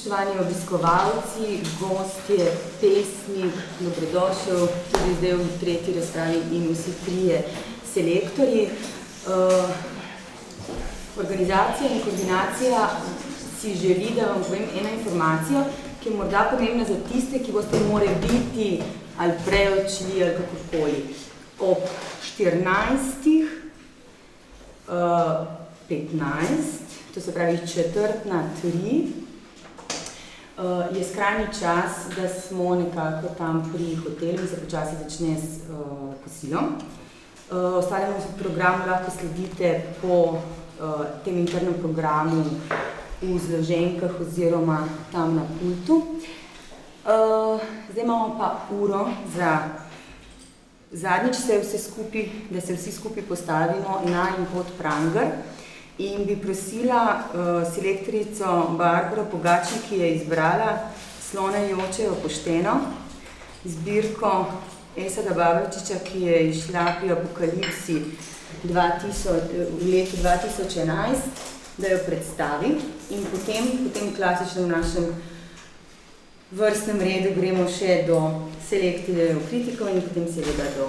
Spoštovani obiskovalci, gostje, pesnik, dobrodošel tudi zdaj v tretji razstavi in vsi trije selektorji. Uh, organizacija in koordinacija si želi, da vam povem eno informacijo, ki je morda pomembna za tiste, ki boste more biti ali preočili ali kakorkoli. Ob 14. Uh, 15, to se pravi četrt na 3, uh, je skrajni čas, da smo nekako tam pri hotelu in se počasi začne s uh, kosilom. Uh, ostalemu programu lahko sledite po uh, tem internem programu v zloženkah oziroma tam na pultu. Uh, zdaj imamo pa uro za zadnjič se vse skupaj, da se vsi skupaj postavimo na in pod pranger. In bi prosila uh, selektorico Barbaro Pogači, ki je izbrala Slonajočejo pošteno, zbirko Esada Babačiča, ki je išla pri Apokalipsi 2000, v letu 2011, da jo predstavi. In potem, potem klasičnem našem vrstnem redu gremo še do selektorjev kritikov in potem seveda do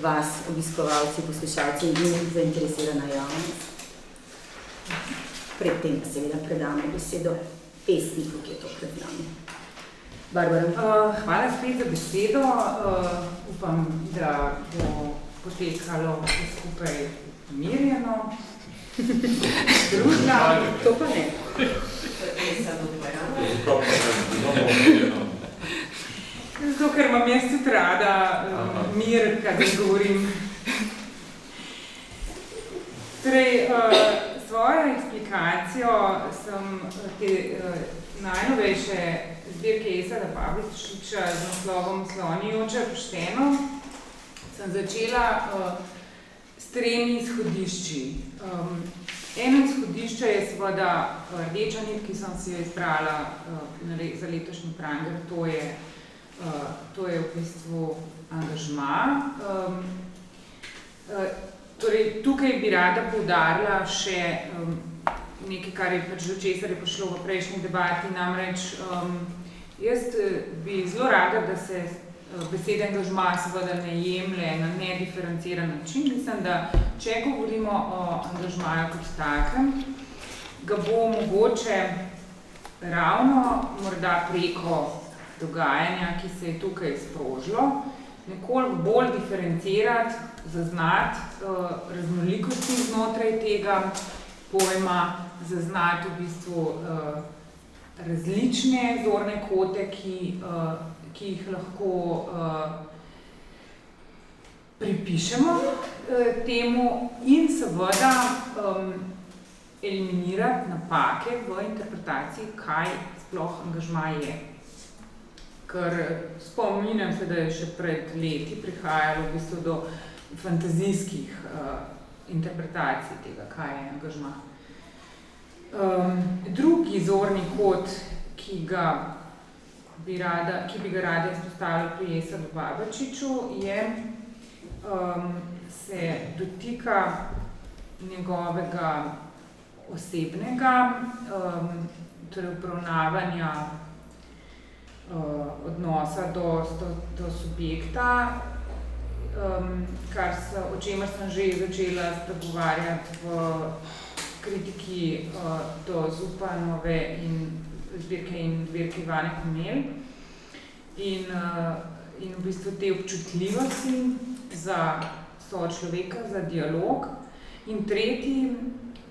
vas, obiskovalci, poslušalci in zainteresirana javnost. Predtem pa seveda predamo besedo pesniku, ki je to pred nami. Barbara. Uh, hvala spet za besedo. Uh, upam, da bo potekalo vse skupaj mirjeno. Družna. To pa ne. Zato, ker imam jaz tudi rada uh, mir, kadar govorim. Torej, uh, svojo eksplikacijo sem te uh, najnovejše zbirke Esada Pavličiča z naslovom Slonijoče pošteno sem začela uh, s tremi izhodišči. Um, eno izhodišče je seveda rdeča nit, ki sem si jo izbrala uh, za letošnji pranger, to je, uh, to je v bistvu angažma. Um, uh, Torej, tukaj bi rada poudarila še um, nekaj, kar je pač do česar je prišlo v prejšnji debati, namreč um, jaz eh, bi zelo rada, da se uh, beseda angažma seveda ne jemlje na nediferenciran način. Mislim, da če govorimo o angažmaju kot takem, ga bo mogoče ravno morda preko dogajanja, ki se je tukaj sprožilo, nekoliko bolj diferencirati, zaznati uh, raznolikosti znotraj tega pojma, zaznati v bistvu uh, različne zorne kote, ki, uh, ki jih lahko uh, pripišemo uh, temu in seveda um, eliminirati napake v interpretaciji, kaj sploh angažma je. Ker spominjam se, da je še pred leti prihajalo v bistvu do fantazijskih uh, interpretacij tega, kaj je angažma. Um, drugi zorni kot, ki, ga bi rada, ki bi ga rada izpostavila pri Jesadu Babačiču, je, um, se dotika njegovega osebnega, um, torej upravnavanja uh, odnosa do, do, do subjekta, um, kar se, o čemer sem že začela spregovarjati v kritiki uh, do Zupanove in zbirke in zbirke Ivane Komel. In, uh, in v bistvu te občutljivosti za so človeka, za dialog. In tretji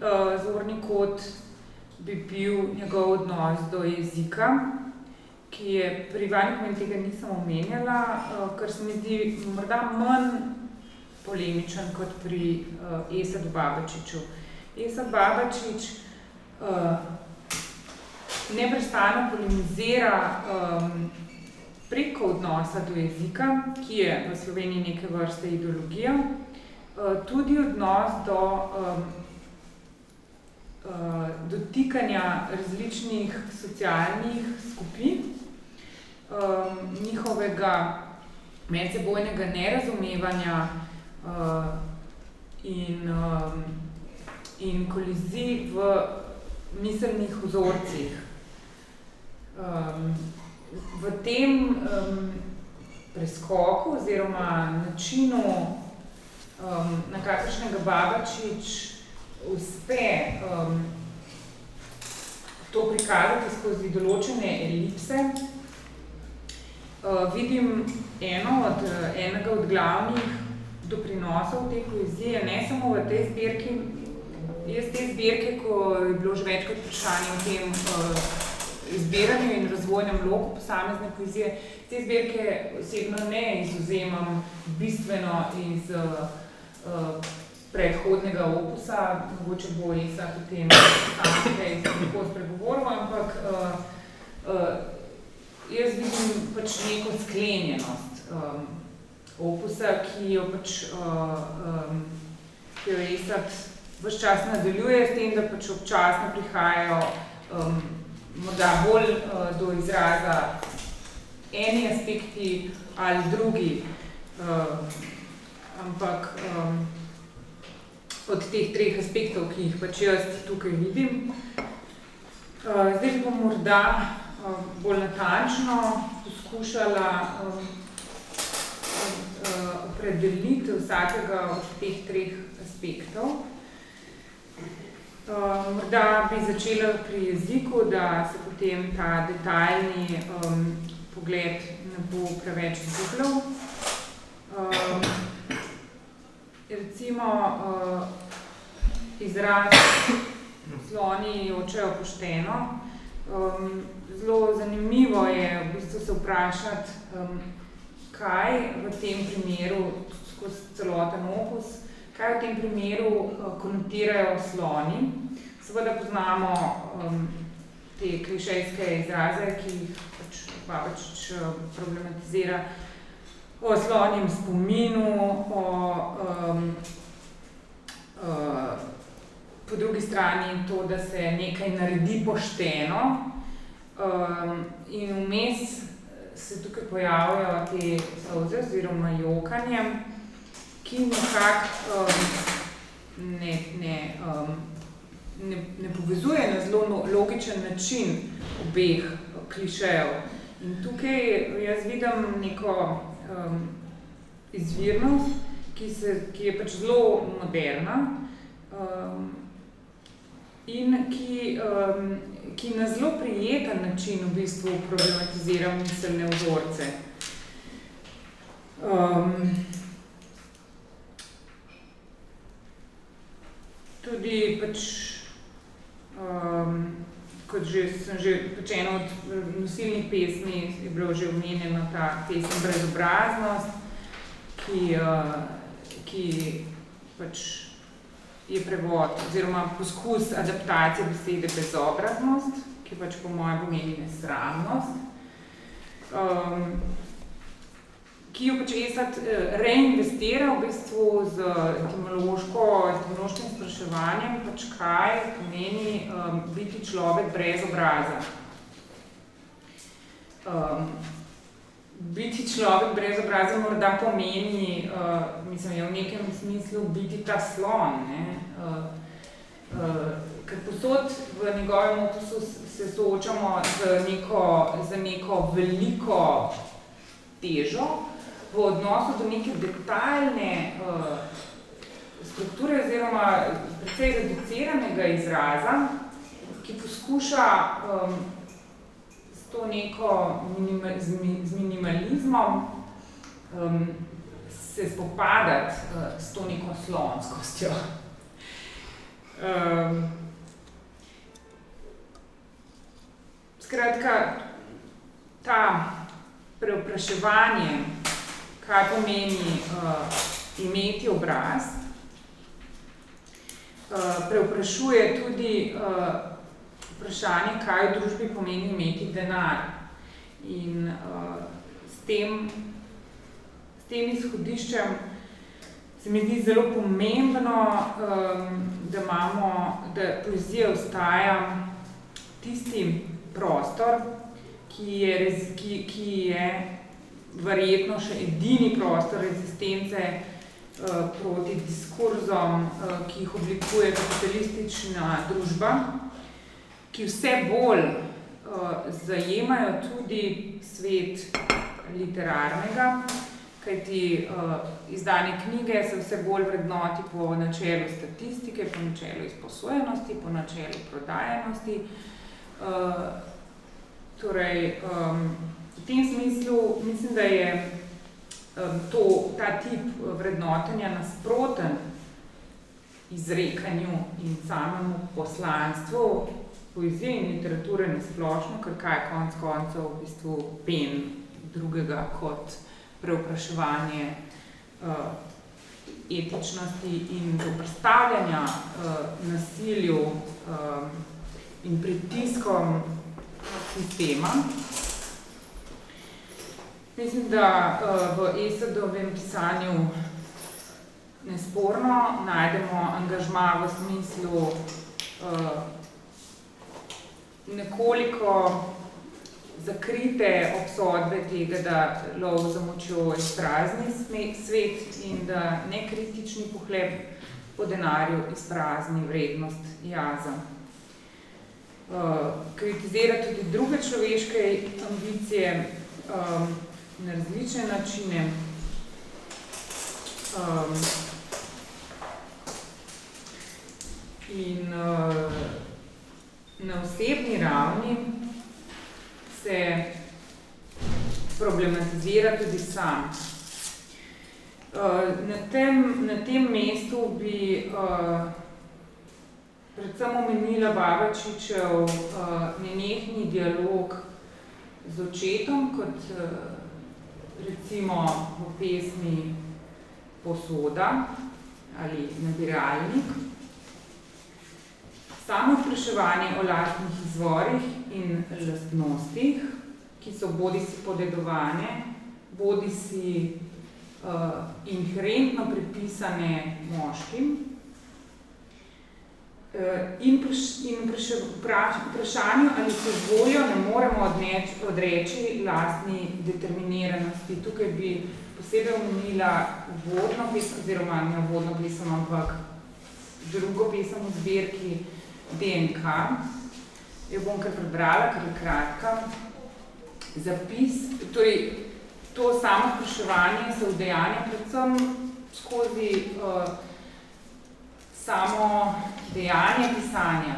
uh, zorni kot bi bil njegov odnos do jezika, ki je pri Vanjkovem tega nisem omenjala, uh, ker se mi zdi morda manj polemičen kot pri uh, Esad Babačiču. Esad Babačič uh, neprestano polemizira um, preko odnosa do jezika, ki je v Sloveniji neke vrste ideologija, uh, tudi odnos do um, uh, dotikanja različnih socialnih skupin, um, njihovega medsebojnega nerazumevanja uh, in, um, in kolizij v miselnih vzorcih. um, v tem um, preskoku oziroma načinu, um, na kakršnega Babačič uspe um, to prikazati skozi določene elipse, uh, vidim eno od, enega od glavnih doprinosov te poezije, ne samo v tej zbirki, jaz te zbirke, ko je bilo že večkrat vprašanje o tem uh, izbiranju in razvojnem loku posamezne poezije, te zbirke osebno ne izuzemam bistveno iz uh, uh, predhodnega opusa, mogoče bo Isa potem kaj lahko spregovoril, ampak uh, uh, jaz vidim pač neko sklenjenost um, opusa, ki jo pač uh, um, ki jo Isa vse čas nadaljuje s tem, da pač občasno prihajajo um, morda bolj uh, do izraza eni aspekti ali drugi, uh, ampak um, od teh treh aspektov, ki jih pač jaz tukaj vidim. Uh, zdaj bom morda uh, bolj natančno poskušala uh, opredeliti vsakega od teh treh aspektov. Morda bi začela pri jeziku, da se potem ta detaljni um, pogled ne bo preveč zgubljal. Um, recimo uh, izraz sloni jočejo pošteno. Um, zelo zanimivo je v bistvu se vprašati, um, kaj v tem primeru skozi celoten opus, kaj v tem primeru uh, konotirajo sloni. Seveda poznamo um, te klišejske izraze, ki jih pač Babačič problematizira, o slonjem spominu, o um, uh, po drugi strani to, da se nekaj naredi pošteno um, in vmes se tukaj pojavljajo te solze oziroma jokanje, ki nekako um, ne, ne, um, ne, ne povezuje na zelo no, logičen način obeh klišejev. In tukaj jaz vidim neko um, izvirnost, ki, se, ki je pač zelo moderna um, in ki, um, ki na zelo prijeten način v bistvu problematizira miselne vzorce. Um, tudi pač um, kot že, sem že eno od eh, nosilnih pesmi, je bilo že omenjeno ta pesem Brezobraznost, ki, uh, ki pač je prevod oziroma poskus adaptacije besede bezobraznost, ki pač po mojem pomeni nesramnost. Um, ki jo pač ESAT eh, reinvestira v bistvu z etimološko, etimološkim spraševanjem, pač kaj pomeni um, biti človek brez obraza. Um, biti človek brez obraza morda pomeni, uh, mislim, je v nekem smislu biti ta slon, ne? Uh, uh, ker posod v njegovem opusu se soočamo z neko, z neko veliko težo, v odnosu do neke detaljne uh, strukture oziroma precej reduciranega izraza, ki poskuša um, s to neko minima, z, mi, z minimalizmom um, se spopadati uh, s to neko slonskostjo. Um, skratka, ta preopraševanje kaj pomeni uh, imeti obraz. Uh, preoprašuje tudi uh, vprašanje, kaj v družbi pomeni imeti denar. In uh, s, tem, s tem izhodiščem se mi zdi zelo pomembno, um, da, imamo, da poezija ostaja tisti prostor, ki je, ki, ki je verjetno še edini prostor rezistence uh, proti diskurzom, uh, ki jih oblikuje kapitalistična družba, ki vse bolj uh, zajemajo tudi svet literarnega, kajti uh, izdane knjige se vse bolj vrednoti po načelu statistike, po načelu izposojenosti, po načelu prodajenosti. Uh, torej, um, v tem smislu mislim, da je um, to, ta tip vrednotenja nasproten izrekanju in samemu poslanstvu poezije in literature nasplošno, ker kaj je konc koncev v bistvu pen drugega kot preopraševanje uh, etičnosti in zoprstavljanja uh, nasilju um, in pritiskom sistema. Mislim, da uh, v Esadovem pisanju nesporno najdemo angažma v smislu uh, nekoliko zakrite obsodbe tega, da lov za močjo izprazni svet in da nekritični pohleb po denarju izprazni vrednost jaza. Uh, kritizira tudi druge človeške ambicije na različne načine. Um, in uh, na osebni ravni se problematizira tudi sam. Uh, na, tem, na tem mestu bi uh, predvsem omenila Babačičev uh, nenehni dialog z očetom, kot uh, recimo v pesmi Posoda ali nabiralnik samo vpraševanje o lastnih izvorih in lastnostih, ki so bodi si podedovane, bodi si uh, inherentno pripisane moškim, in, praš, in praš, praš, vprašanju, ali se voljo ne moremo odneč, odreči lastni determiniranosti. Tukaj bi posebej omenila vodno pesem, oziroma ne vodno pesem, ampak drugo pesem v zbirki, DNK. Jo bom kar prebrala, ker je kratka. Zapis, torej, to samo spraševanje se vdejanja predvsem skozi uh, samo dejanje pisanja.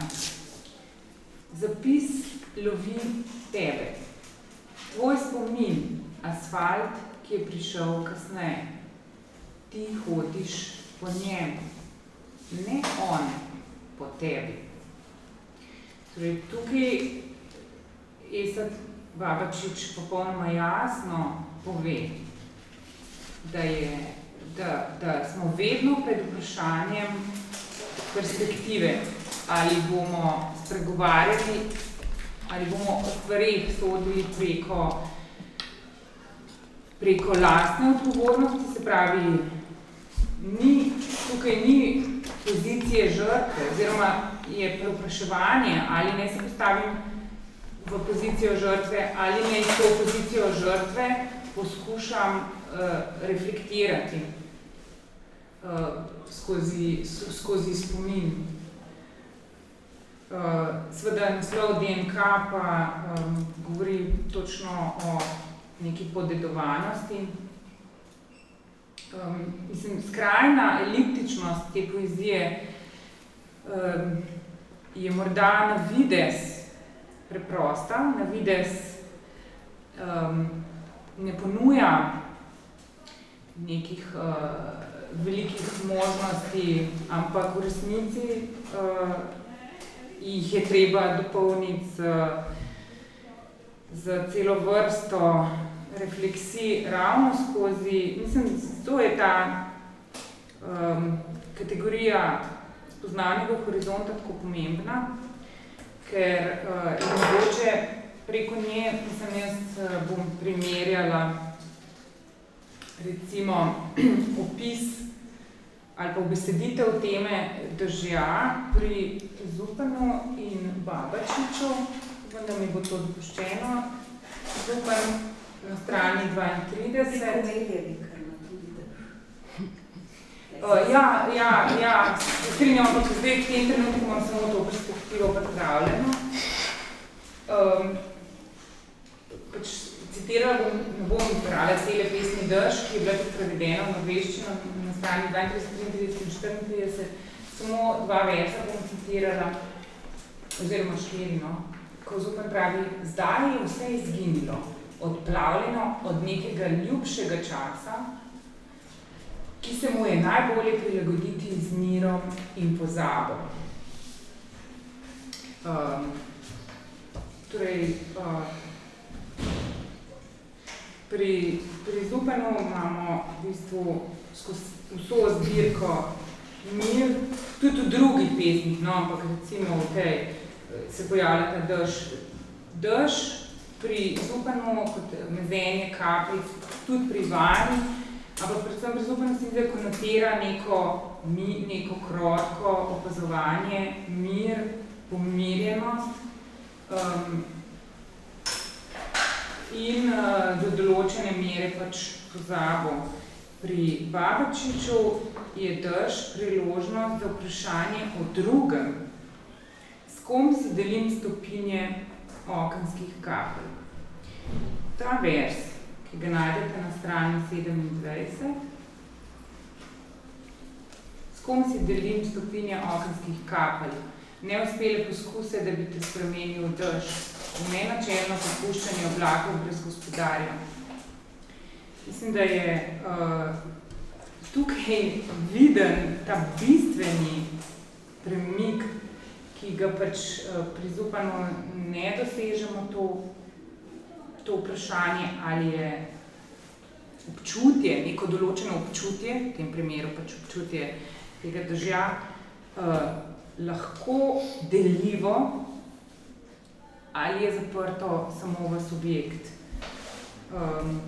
Zapis lovi tebe. Tvoj spomin, asfalt, ki je prišel kasneje. Ti hodiš po njem, ne on po tebi. Torej, tukaj Esad Babačič popolnoma jasno pove, da, je, da, da smo vedno pred vprašanjem perspektive, ali bomo spregovarjali, ali bomo o stvarih sodili preko, preko lastne odgovornosti, se pravi, ni, tukaj ni pozicije žrtve, oziroma je preopraševanje, ali ne se postavim v pozicijo žrtve, ali ne to pozicijo žrtve poskušam uh, reflektirati. Uh, skozi, skozi spomin. Uh, Sveda naslov DNK pa um, govori točno o neki podedovanosti. Um, mislim, skrajna eliptičnost te poezije um, je morda na vides preprosta, na vides um, ne ponuja nekih uh, velikih možnosti, ampak v resnici uh, jih je treba dopolniti z, z celo vrsto refleksij ravno skozi, mislim, to je ta um, kategorija spoznanega horizonta tako pomembna, ker uh, je mogoče preko nje, mislim, jaz uh, bom primerjala recimo opis ali pa obeseditev teme držja pri Zupanu in Babačiču, vendar mi bo to dopuščeno. Zupan na strani 32. Uh, ja, ja, ja, strinjam, ampak zdaj v tem trenutku imam samo to perspektivo predstavljeno. Um, pač citirala bom, ne bom brala cele pesmi Drž, ki je bila tudi prevedena v norveščino na strani 32, 33 in 34, samo dva versa bom citirala, oziroma štiri, no. Ko Zupan pravi, zdaj je vse izginilo, odplavljeno od nekega ljubšega časa, ki se mu je najbolje prilagoditi z mirom in pozabo. Um, torej, uh, pri, pri Zupanu imamo v bistvu skozi vso zbirko mir, tudi v drugih pesmih, no, ampak recimo v tej se pojavlja ta dež. Dež pri Zupanu kot mezenje kapljic, tudi pri vanji, ampak predvsem pri Zupanu se mi konotira neko, mi, neko krotko opazovanje, mir, pomirjenost, um, in uh, do določene mere pač pozabo. Pri Babačiču je drž priložnost za vprašanje o drugem, s kom si delim stopinje okenskih kapelj. Ta vers, ki ga najdete na strani 27, s kom si delim stopinje okenskih kapelj, neuspele poskuse, da bi te spremenil drž, nenačelno popuščanje oblakov brez gospodarja. Mislim, da je uh, tukaj viden ta bistveni premik, ki ga pač uh, pri Zupanu ne dosežemo to, to vprašanje, ali je občutje, neko določeno občutje, v tem primeru pač občutje tega držja, uh, lahko deljivo ali je zaprto samo v subjekt. Um,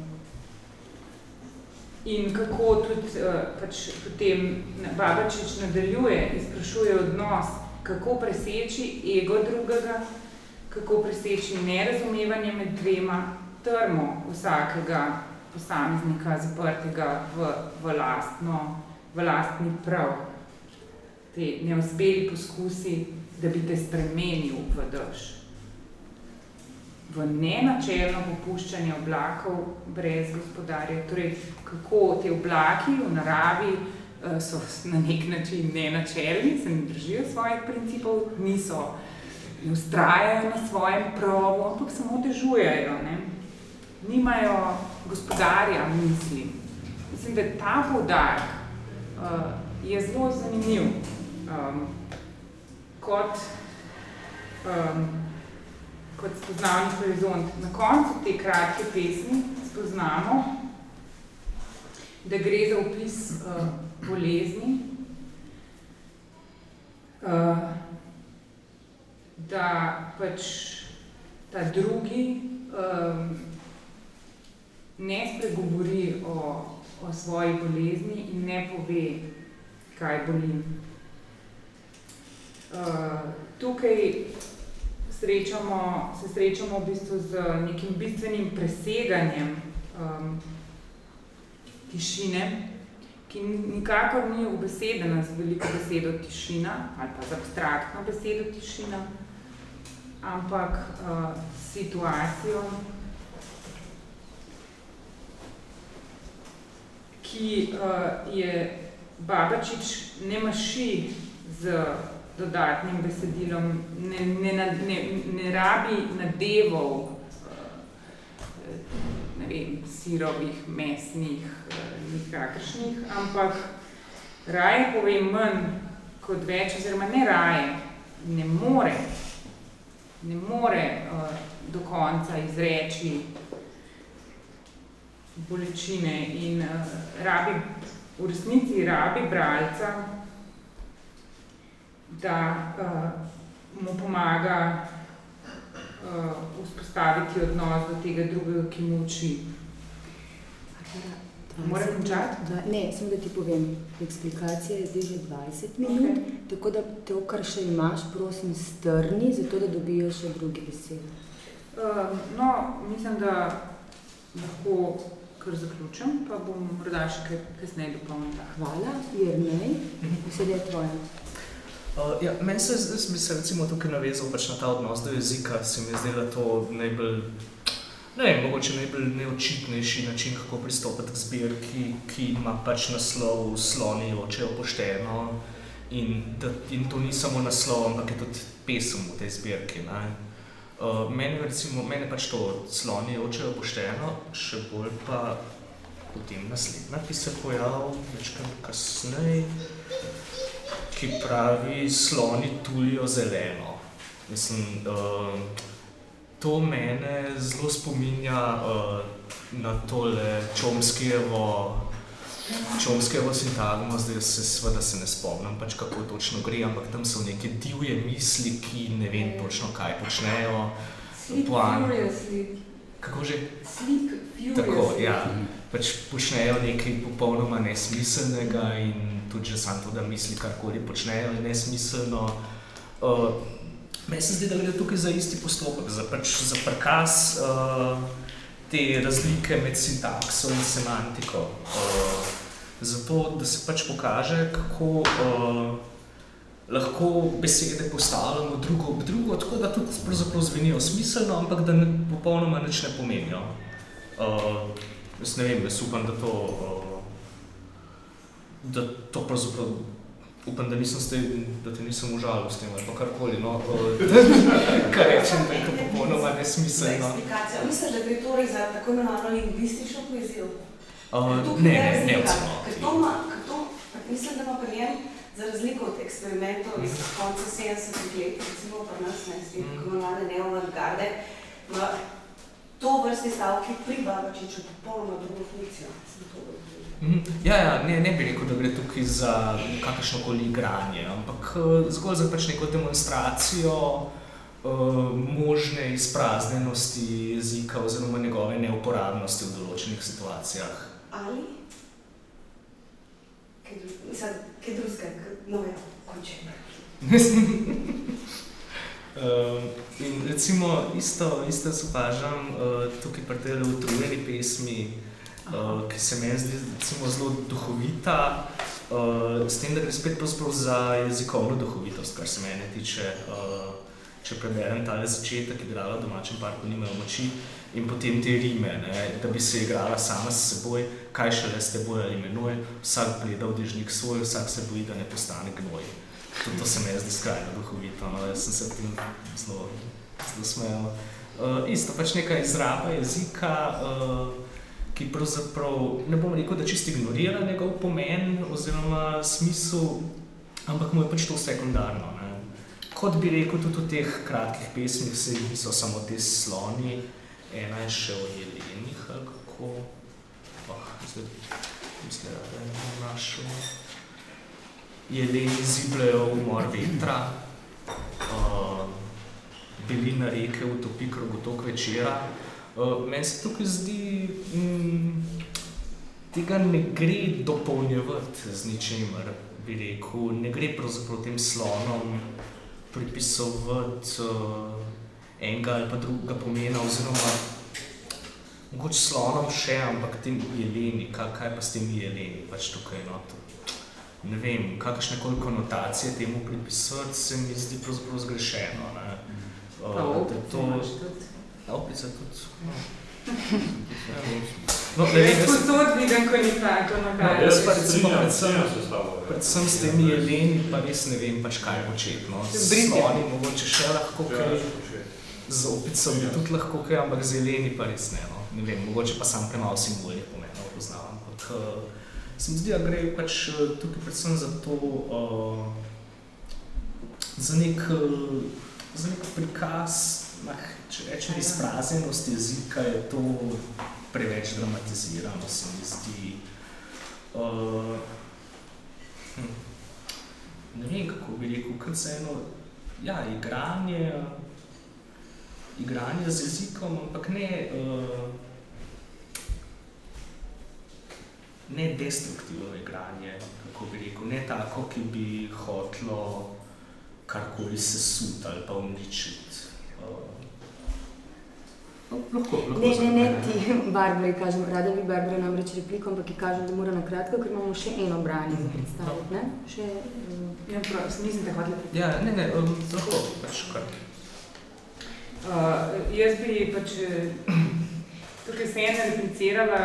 in kako tudi uh, pač potem Babačič nadaljuje in sprašuje odnos, kako preseči ego drugega, kako preseči nerazumevanje med dvema trmo vsakega posameznika zaprtega v, v, lastno, v lastni prav. Te neuspeli poskusi, da bi te spremenil v drž v nenačelno popuščanje oblakov brez gospodarja. Torej, kako te oblaki v naravi uh, so na nek način nenačelni, se ne držijo svojih principov, niso, ne ustrajajo na svojem pravu, ampak samo dežujejo. Ne? Nimajo gospodarja misli. Mislim, da ta poudarek uh, je zelo zanimiv. Um, kot um, kot spoznavni horizont. Na koncu te kratke pesmi spoznamo, da gre za opis uh, bolezni, uh, da pač ta drugi um, ne spregovori o, o svoji bolezni in ne pove, kaj boli. Uh, tukaj srečamo, se srečamo v bistvu z nekim bistvenim preseganjem um, tišine, ki nikakor ni ubesedena z veliko besedo tišina ali pa z abstraktno besedo tišina, ampak uh, situacijo, ki uh, je Babačič ne maši z dodatnim besedilom, ne, ne, ne, ne rabi nadevov, eh, ne vem, sirovih, mesnih, eh, nikakršnih, ampak raje pove manj kot več, oziroma ne raje, ne more, ne more uh, do konca izreči bolečine in rabi, v resnici rabi bralca, da uh, mu pomaga uh, vzpostaviti odnos do tega drugega, ki muči. Moram končati? Ne, sem da ti povem, eksplikacija je zdaj že 20 minut, okay. tako da to, kar še imaš, prosim, strni, zato da dobijo še druge besede. Uh, no, mislim, da lahko kar zaključim, pa bom morda še kaj kasneje dopolnila. Hvala, Jernej, besede je tvoja. Uh, ja, meni se bi se recimo tukaj navezal pač na ta odnos do jezika, se mi je zdela to najbolj Ne vem, mogoče najbolj neočitnejši način, kako pristopiti k zbirki, ki ima pač naslov Sloni očejo pošteno in, da, in to ni samo naslov, ampak je tudi pesem v tej zbirki. Ne. Uh, meni, recimo, meni pač to Sloni očejo pošteno, še bolj pa potem naslednja, ki se pojavil večkrat kasneje, ki pravi Sloni tulijo zeleno. Mislim, uh, to mene zelo spominja uh, na tole Čomskijevo, Čomskijevo sintagmo, zdaj se seveda se ne spomnim, pač kako točno gre, ampak tam so neke divje misli, ki ne vem točno kaj počnejo. Sleep furiously. Kako že? Sleep furiously. Tako, ja. Pač počnejo nekaj popolnoma nesmiselnega in tudi že sam to, da misli karkoli počnejo, je nesmiselno. Uh, Meni se zdi, da gre tukaj za isti postopek, za, pač, za prikaz uh, te razlike med sintakso in semantiko. Uh, zato, da se pač pokaže, kako uh, lahko besede postavljamo drugo ob drugo, tako da tudi pravzaprav zvenijo smiselno, ampak da ne, popolnoma nič ne pomenijo. Uh, jaz ne vem, jaz upam, da to, uh, da to pravzaprav upam, da, nisem ste, da te nisem užalil s tem ali pa karkoli, no, kar rečem, da je to popolnoma nesmiselno. Misliš, da gre torej za tako imenovano lingvistično poezijo? Uh, ne, ne, ne, odsimo. Ker to ker to, mislim, da ima pri njem, za razliko od eksperimentov iz konca 70-ih let, recimo pri nas, ne, s tem, imenovane neoavantgarde, ima to vrsti stavki pri Babačiču popolnoma drugo funkcijo. Sem to razumela. Mhm. Ja, ja, ne, ne bi rekel, da gre tukaj za kakršnokoli igranje, ampak eh, zgolj za pač neko demonstracijo uh, možne izpraznjenosti jezika oziroma njegove neuporabnosti v določenih situacijah. Ali? Kaj drugega, no ja, končem. Um, in recimo isto, isto opažam uh, tukaj pri tej utrujeni pesmi, uh, ki se meni zdi recimo zelo duhovita, uh, s tem, da gre spet za jezikovno duhovitost, kar se mene tiče. Uh, če preberem tale začetek, igrala v domačem parku nimajo moči in potem te rime, ne, da bi se igrala sama s seboj, kaj šele s teboj ali menoj, vsak gleda v dežnik svoj, vsak se boji, da ne postane gnoj. Tudi to se mi zdi skrajno duhovito, no, jaz sem se tem zelo, zelo smejal. Uh, isto pač neka izraba jezika, uh, ki pravzaprav, ne bom rekel, da čisto ignorira njegov pomen oziroma smisel, ampak mu je pač to sekundarno. Ne. Kot bi rekel, tudi v teh kratkih pesmih se niso samo te sloni, ena je še o jelenih, ali kako, oh, mislim, da je našel. Jeleni zibljajo v mor vetra, uh, belina reke utopi krogotok večera. Uh, meni se tukaj zdi, mm, tega ne gre dopolnjevati z ničemer, bi rekel. Ne gre pravzaprav tem slonom pripisovati uh, enega ali pa drugega pomena, oziroma mogoče slonom še, ampak tem jeleni, kaj, kaj pa s temi jeleni, pač tukaj noto ne vem, kakršne koli konotacije temu pripisovati, se mi zdi pravzaprav zgrešeno. Ne? Uh, Pa da imaš tudi. No. No, ne vem, Jaz posod vidim, ko ni tako No, nagajal. jaz pa recimo predvsem- predvsem s temi jeleni, pa res ne vem pač kaj početi. No. S sloni mogoče še lahko Ja, kaj, z opicami Ja. tudi lahko kaj, ampak z jeleni pa res ne. No. Ne vem, mogoče pa sam premalo simbolnih pomenov poznam. Ampak uh, se mi zdi, da gre pač eh, tukaj predvsem za to, uh, za nek, uh, za nek prikaz, nah, če rečem, izpraznjenost jezika, je to preveč dramatizirano, se mi zdi. Uh, hm. Ne vem, kako bi rekel, kot se eno, ja, igranje, igranje z jezikom, ampak ne, uh, ne destruktivno igranje, kako bi rekel, ne tako, ki bi hotlo karkoli sesuti ali pa uničiti. No, lahko, lahko Ne, ne, ne, ti, Barbara, kažem, rada bi Barbara namreč repliko, ampak ji kažem, da mora na kratko, ker imamo še eno branje za predstaviti, ne? Še, uh, Ja, prav, nisem te hotela Ja, ne, ne, um, lahko, pač kar. Uh, jaz bi pač, eh, tukaj se ena replicirala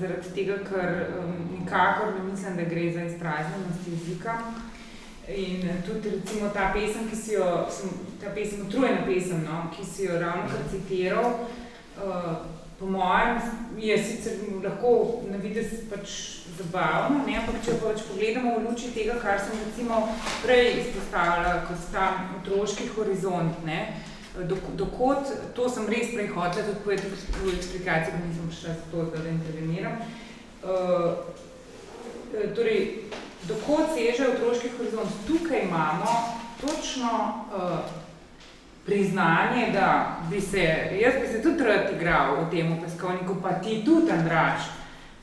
zaradi tega, ker um, nikakor ne mislim, da gre za izpraženost jezika. In tudi recimo ta pesem, ki si jo, sem, ta pesem, utrujena pesem, no, ki si jo ravno kar citiral, uh, po mojem je sicer lahko na vides pač zabavno, ne, ampak če pač pogledamo v luči tega, kar sem recimo prej izpostavila, kot ta otroški horizont, ne, dokot, to sem res prej hotela tudi povedati v eksplikaciji, ko nisem prišla za to, da interveniram. Uh, torej, dokot seže otroški horizont. Tukaj imamo točno uh, priznanje, da bi se, jaz bi se tudi rad igral v tem peskovniku, pa ti tudi, Andraž.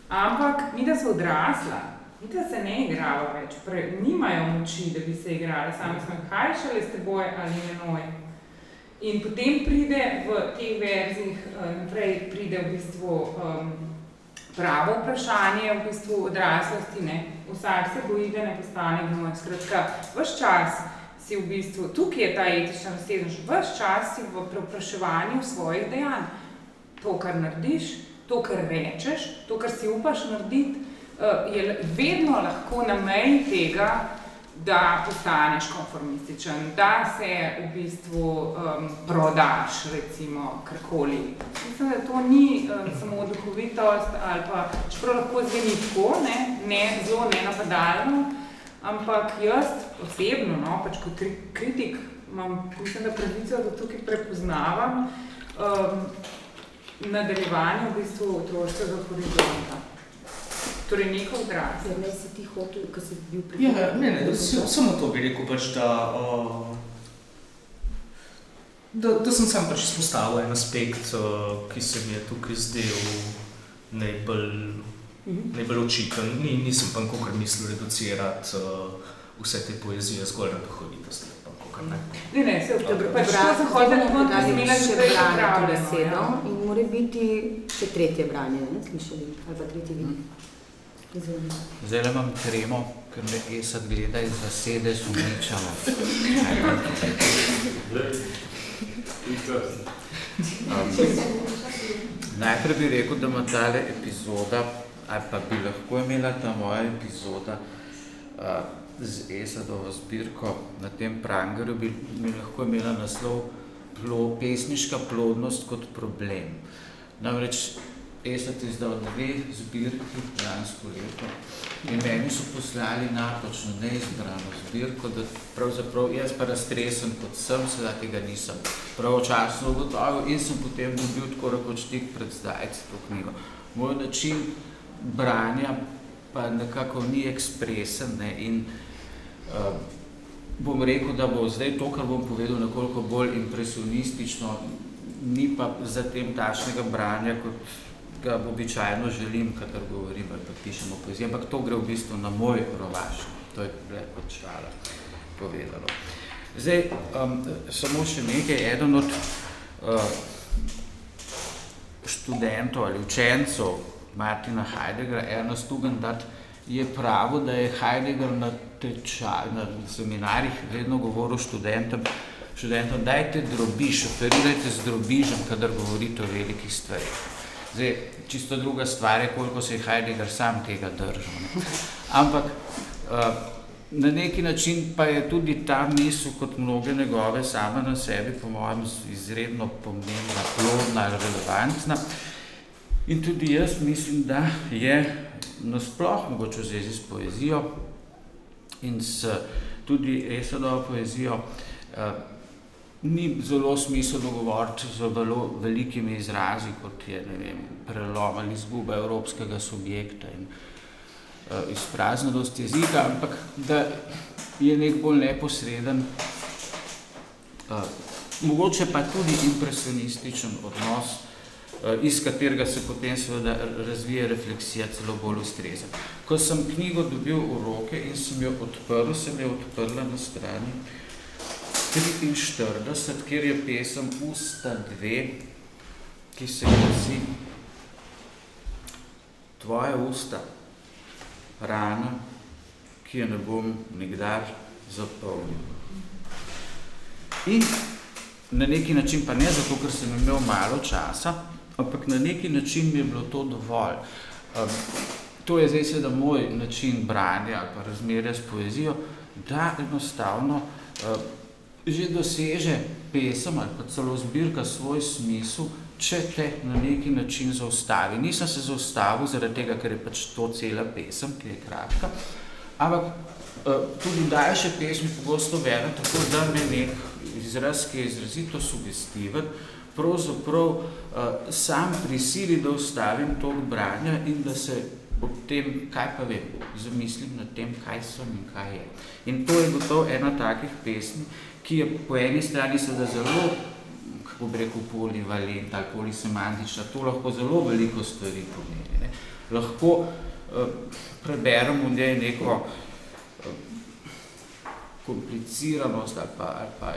Ampak mi, da so odrasla, mi, da se ne igrava več, pre, nimajo moči, da bi se igrali, sami smo hajšali s teboj ali menoj. In potem pride v teh verzih, naprej pride v bistvu um, pravo vprašanje, v bistvu odraslosti, ne, vsak se boji, da ne postane gnoj. Skratka, vse čas si v bistvu, tukaj je ta etična razsežnost, vse čas si v prepraševanju svojih dejanj. To, kar narediš, to, kar rečeš, to, kar si upaš narediti, eh, je vedno lahko na meji tega, da postaneš konformističen, da se v bistvu um, prodaš, recimo, karkoli. Mislim, da to ni um, samo duhovitost ali pa, čeprav lahko zveni tako, ne, ne zelo nenapadalno, ampak jaz osebno, no, pač kot kritik, imam, mislim, da pravico, da tukaj prepoznavam um, nadaljevanje v bistvu otroškega horizonta. Torej, neko odraz. Ja, ne si ti hotel, ko si bil pri Ja, ne, ne, samo to bi rekel, pač, da, uh, da, da sem sam pač izpostavil en aspekt, uh, ki se mi je tukaj zdel najbolj, mhm. najbolj očiten. Ni, nisem pa kakor mislil reducirati uh, vse te poezije zgolj na duhovitost. Ne, ne, se obdobro. Pač to sem hodila, da bi imela še branje besedo ja. in mora biti še tretje branje, ne, slišali, ali pa tretje vidik. Mm. Zdaj imam tremo, ker me Esad gleda iz zasede sumničamo. Um, najprej bi rekel, da ima tale epizoda, ali pa bi lahko imela ta moja epizoda uh, z Esadovo zbirko na tem prangerju, bi, bi lahko imela naslov plo, pesniška plodnost kot problem. Namreč Esat izdal dve zbirki lansko leto in meni so poslali napočno neizbrano zbirko, da pravzaprav jaz pa raztresen kot sem, seveda tega nisem pravočasno ugotovil in sem potem dobil tako rekoč tik pred zdajci to knjigo. Moj način branja pa nekako ni ekspresen ne, in uh, bom rekel, da bo zdaj to, kar bom povedal, nekoliko bolj impresionistično, ni pa zatem tašnega branja kot ga običajno želim, kadar govorim ali pa pišemo poezijo, ampak to gre v bistvu na moj rovaš. To je kot šala povedalo. Zdaj, um, samo še nekaj, eden od uh, študentov ali učencov Martina Heideggera, Ernest Tugendhat, je pravo, da je Heidegger na, tečaj, na seminarjih vedno govoril študentom, študentom, dajte drobiž, operirajte z drobižem, kadar govorite o velikih stvarih. Zdaj, čisto druga stvar je, koliko se je Heidegger sam tega držal. Ne. Ampak uh, na neki način pa je tudi ta misel, kot mnoge njegove same na sebi, po mojem, izredno pomembna, plodna, relevantna. In tudi jaz mislim, da je nasploh mogoče v zvezi s poezijo in s tudi Esadovo poezijo uh, ni zelo smiselno govoriti z zelo velikimi izrazi, kot je ne vem, prelom ali izguba evropskega subjekta in uh, izpraznenost jezika, ampak da je nek bolj neposreden, uh, mogoče pa tudi impresionističen odnos, iz katerega se potem seveda razvije refleksija celo bolj ustreza. Ko sem knjigo dobil v roke in sem jo odprl, sem jo odprla na strani 43, kjer je pesem Usta 2, ki se glasi Tvoje usta, rana, ki jo ne bom nikdar zapolnil. In na neki način, pa ne zato, ker sem imel malo časa, ampak na neki način mi je bilo to dovolj. To je zdaj seveda moj način branja ali pa razmerja s poezijo, da enostavno že doseže pesem ali pa celo zbirka svoj smisel, če te na neki način zaustavi. Nisem se zaustavil zaradi tega, ker je pač to cela pesem, ki je kratka, ampak tudi daljše pesmi pogosto verjam, tako da me nek izraz, ki je izrazito sugestiven, pravzaprav uh, sam prisili, da ustavim tog branja in da se ob tem, kaj pa vem, zamislim nad tem, kaj sem in kaj je. In to je gotovo ena takih pesmi, ki je po eni strani seveda zelo, kako bi rekel, polivalent ali polisemantična, to lahko zelo veliko stvari pomeni. Ne. Lahko uh, preberem v njej neko uh, kompliciranost ali pa, ali pa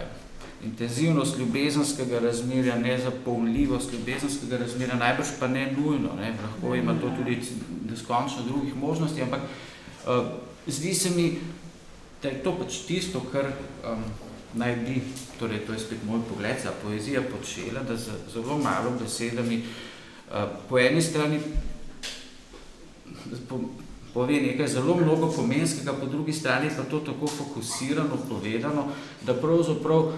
intenzivnost ljubezenskega razmerja, nezapolnljivost ljubezenskega razmerja, najbrž pa ne nujno, ne? lahko ima to tudi neskončno drugih možnosti, ampak uh, zdi se mi, da je to pač tisto, kar um, naj bi, torej to je spet moj pogled, za poezija počela, da z zelo malo besedami uh, po eni strani po, pove nekaj zelo mnogo pomenskega, po drugi strani pa to tako fokusirano povedano, da pravzaprav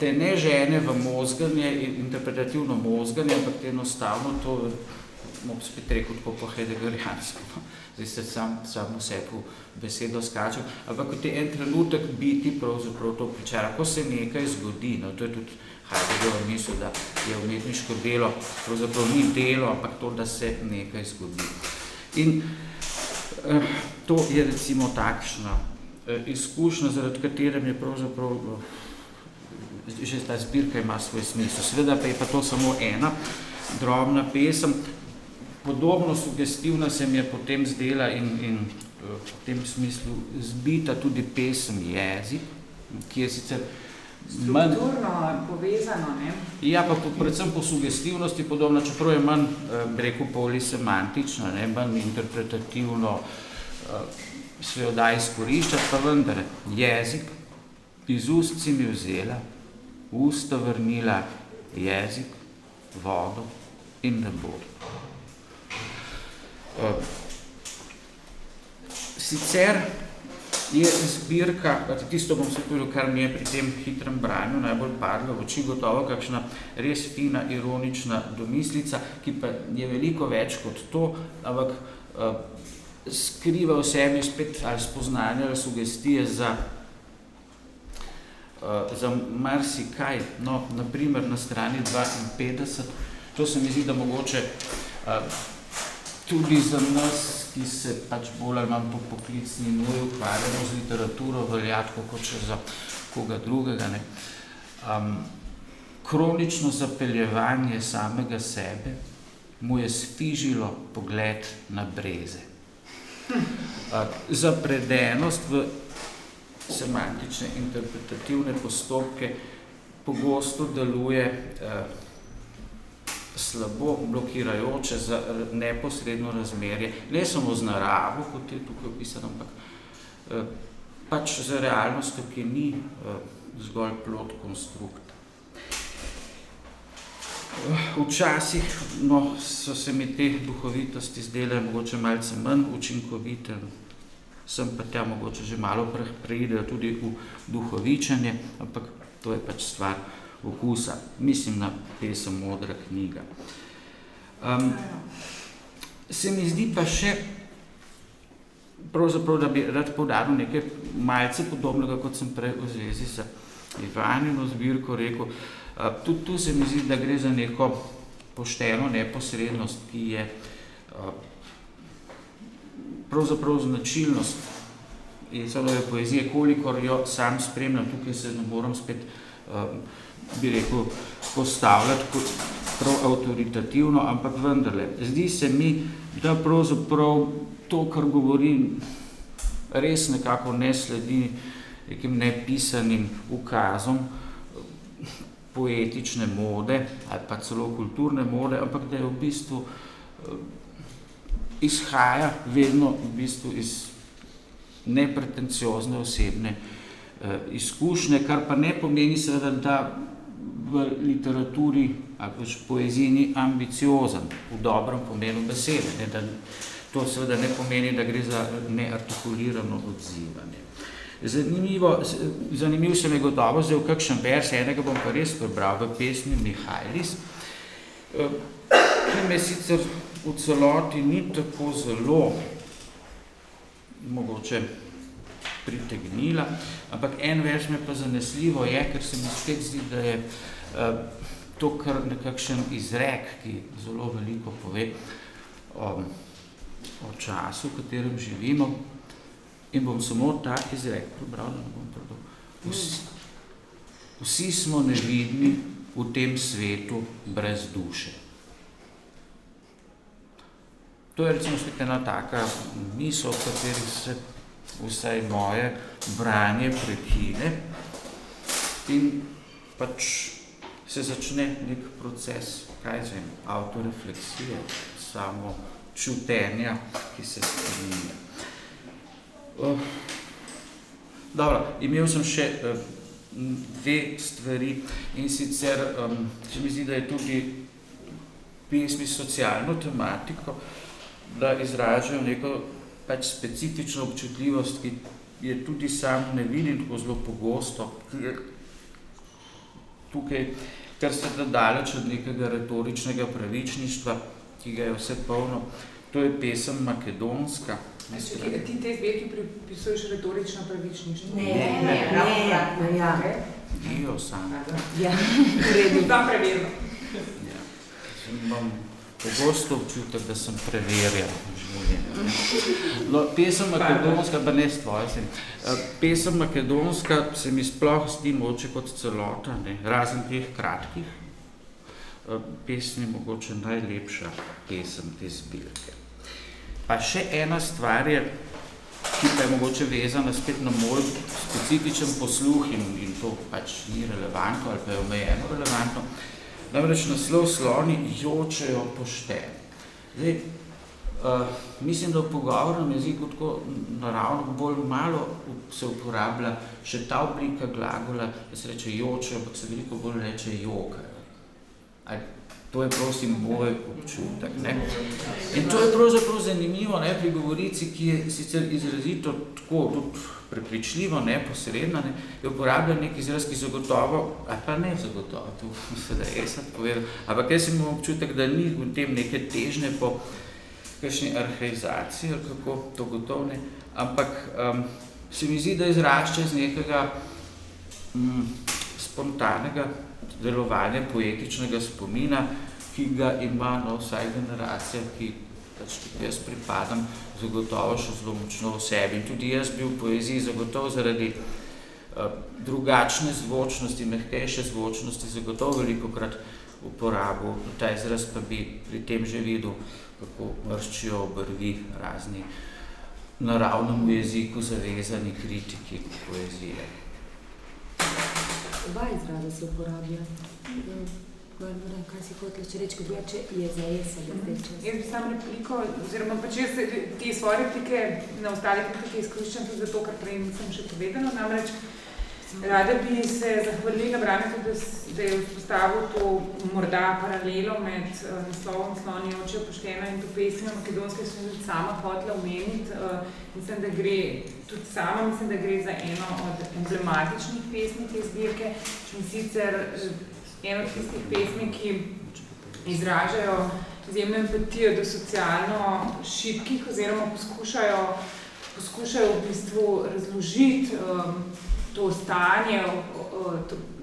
te ne žene v mozganje, interpretativno mozganje, ampak te enostavno to, bom spet rekel tako po hedegorijansko, no? zdaj se sam, sam v sebi besedo skačem, ampak kot je en trenutek biti pravzaprav to pričara, ko se nekaj zgodi, no to je tudi Heidegger misel, da je umetniško delo, pravzaprav ni delo, ampak to, da se nekaj zgodi. In Eh, to je recimo takšna eh, izkušnja, zaradi katerem je pravzaprav eh, že ta zbirka ima svoj smisel. Seveda pa je pa to samo ena drobna pesem. Podobno sugestivna se mi je potem zdela in, in v tem smislu zbita tudi pesem jezik, ki je sicer manj... Strukturno povezano, ne? Ja, pa po, predvsem po sugestivnosti podobno, čeprav je manj, bi rekel, polisemantično, ne, manj interpretativno, se jo da izkoriščati, pa vendar jezik, iz ust si mi vzela, usta vrnila jezik, vodo in nebo. Sicer je zbirka, tisto bom se povedal, kar mi je pri tem hitrem branju najbolj padlo v oči, gotovo kakšna res fina, ironična domislica, ki pa je veliko več kot to, ampak skriva v sebi spet ali spoznanje ali sugestije za, uh, za marsikaj. No, naprimer na strani 52, to se mi zdi, da mogoče uh, tudi za nas, ki se pač bolj ali manj po poklicni nuji ukvarjamo z literaturo, velja tako kot še za koga drugega. Ne. Um, kronično zapeljevanje samega sebe mu je sfižilo pogled na breze. Zapredenost v semantične interpretativne postopke pogosto deluje eh, slabo, blokirajoče za neposredno razmerje, ne samo z naravo, kot je tukaj opisano, ampak eh, pač za realnost, ki ni eh, zgolj plot konstrukta. Včasih no, so se mi te duhovitosti zdele mogoče malce manj učinkovite, sem pa tja mogoče že malo pre, preidejo tudi v duhovičanje, ampak to je pač stvar okusa. Mislim na pesem Modra knjiga. Um, se mi zdi pa še, pravzaprav, da bi rad podaril nekaj malce podobnega, kot sem prej v zvezi z Ivanino zbirko rekel, Tudi tu se mi zdi, da gre za neko pošteno neposrednost, ki je pravzaprav značilnost Ecolove poezije, kolikor jo sam spremljam, tukaj se ne moram spet, bi rekel, postavljati kot prav avtoritativno, ampak vendarle. Zdi se mi, da pravzaprav to, kar govorim, res nekako ne sledi nekim nepisanim ukazom, poetične mode ali pa celo kulturne mode, ampak da je v bistvu eh, izhaja vedno v bistvu iz nepretenciozne osebne eh, izkušnje, kar pa ne pomeni seveda, da v literaturi ali pač poeziji ni ambiciozen v dobrem pomenu besede. Ne, da, to seveda ne pomeni, da gre za neartikulirano odzivanje. Zanimivo, zanimiv se mi je gotovo zdaj v kakšen vers, enega bom pa res prebral v pesmi Mihajlis, eh, ki me sicer v celoti ni tako zelo mogoče pritegnila, ampak en vers me pa zanesljivo je, ker se mi spet zdi, da je uh, to kar nekakšen izrek, ki zelo veliko pove o, o času, v katerem živimo, In bom samo ta izrek prebral, da ne bom prebral. Vsi, vsi smo nevidni v tem svetu brez duše. To je recimo spet ena taka misel, v kateri se vsaj moje branje prekine in pač se začne nek proces, kaj zvem, autorefleksije, samo čutenja, ki se spreminja. Uh, dobro, imel sem še uh, dve stvari in sicer um, se mi zdi, da je tudi pesmi socialno tematiko, da izražajo neko pač specifično občutljivost, ki je tudi sam ne vidim tako zelo pogosto, tukaj, kar se da daleč od nekega retoričnega pravičništva, ki ga je vse polno, to je pesem Makedonska, Če ti te zbirki pripisuješ retorično pravičništvo? Ne, ne, ne, ne, ne, ja. Dio sam. Ja, redu. Da, preverno. Ja. Imam pogosto občutek, da sem preverjal življenje. No, pesem Makedonska, pa ne s tvoje, eh, pesem Makedonska se mi sploh zdi moče kot celota, ne, razen teh kratkih, eh, pesmi mogoče najlepša pesem te zbirke. Pa še ena stvar je, ki pa je mogoče vezana spet na moj specifičen posluh in, in to pač ni relevantno ali pa je omejeno relevantno, namreč naslov sloni jočejo pošten. Zdaj, uh, mislim, da v pogovornem jeziku tako naravno bolj malo se uporablja še ta oblika glagola, da se reče jočejo, ampak se veliko bolj reče jokajo. Ali To je prosim moj občutek. Ne? In to je pravzaprav zanimivo ne, pri govorici, ki je sicer izrazito tako tudi prepričljivo, neposredna, ne, je uporablja nek izraz, ki zagotovo, a pa ne zagotovo, to se da je sad povedal, ampak jaz imam občutek, da ni v tem neke težne po kakšni arhaizaciji, ali kako to gotovo ne, ampak um, se mi zdi, da izrašča iz nekega um, spontanega delovanje poetičnega spomina, ki ga ima no, vsaj generacija, ki pač tudi jaz pripadam, zagotovo še zelo močno v sebi. In tudi jaz bi v poeziji zagotovo zaradi uh, drugačne zvočnosti, mehkejše zvočnosti, zagotovo veliko krat uporabil. Ta izraz pa bi pri tem že videl, kako mrščijo obrvi razni naravnemu jeziku zavezani kritiki poezije oba izraza se uporablja. Barbara, kaj si hotela če reči, kot če je za čas? Jaz bi sam repliko, oziroma pač jaz te svoje replike na ostale replike izkoriščam tudi zato, ker prej nisem še povedala, namreč Rada bi se zahvalila Branetu, da, da je vzpostavil to morda paralelo med uh, naslovom Sloni oče poštena in to pesmijo Makedonske, sem tudi sama hotela omeniti. Uh, mislim, da gre, tudi sama mislim, da gre za eno od emblematičnih pesmi te zbirke, in sicer eno od tistih pesmi, ki izražajo izjemno empatijo do socialno šibkih oziroma poskušajo, poskušajo v bistvu razložiti um, to stanje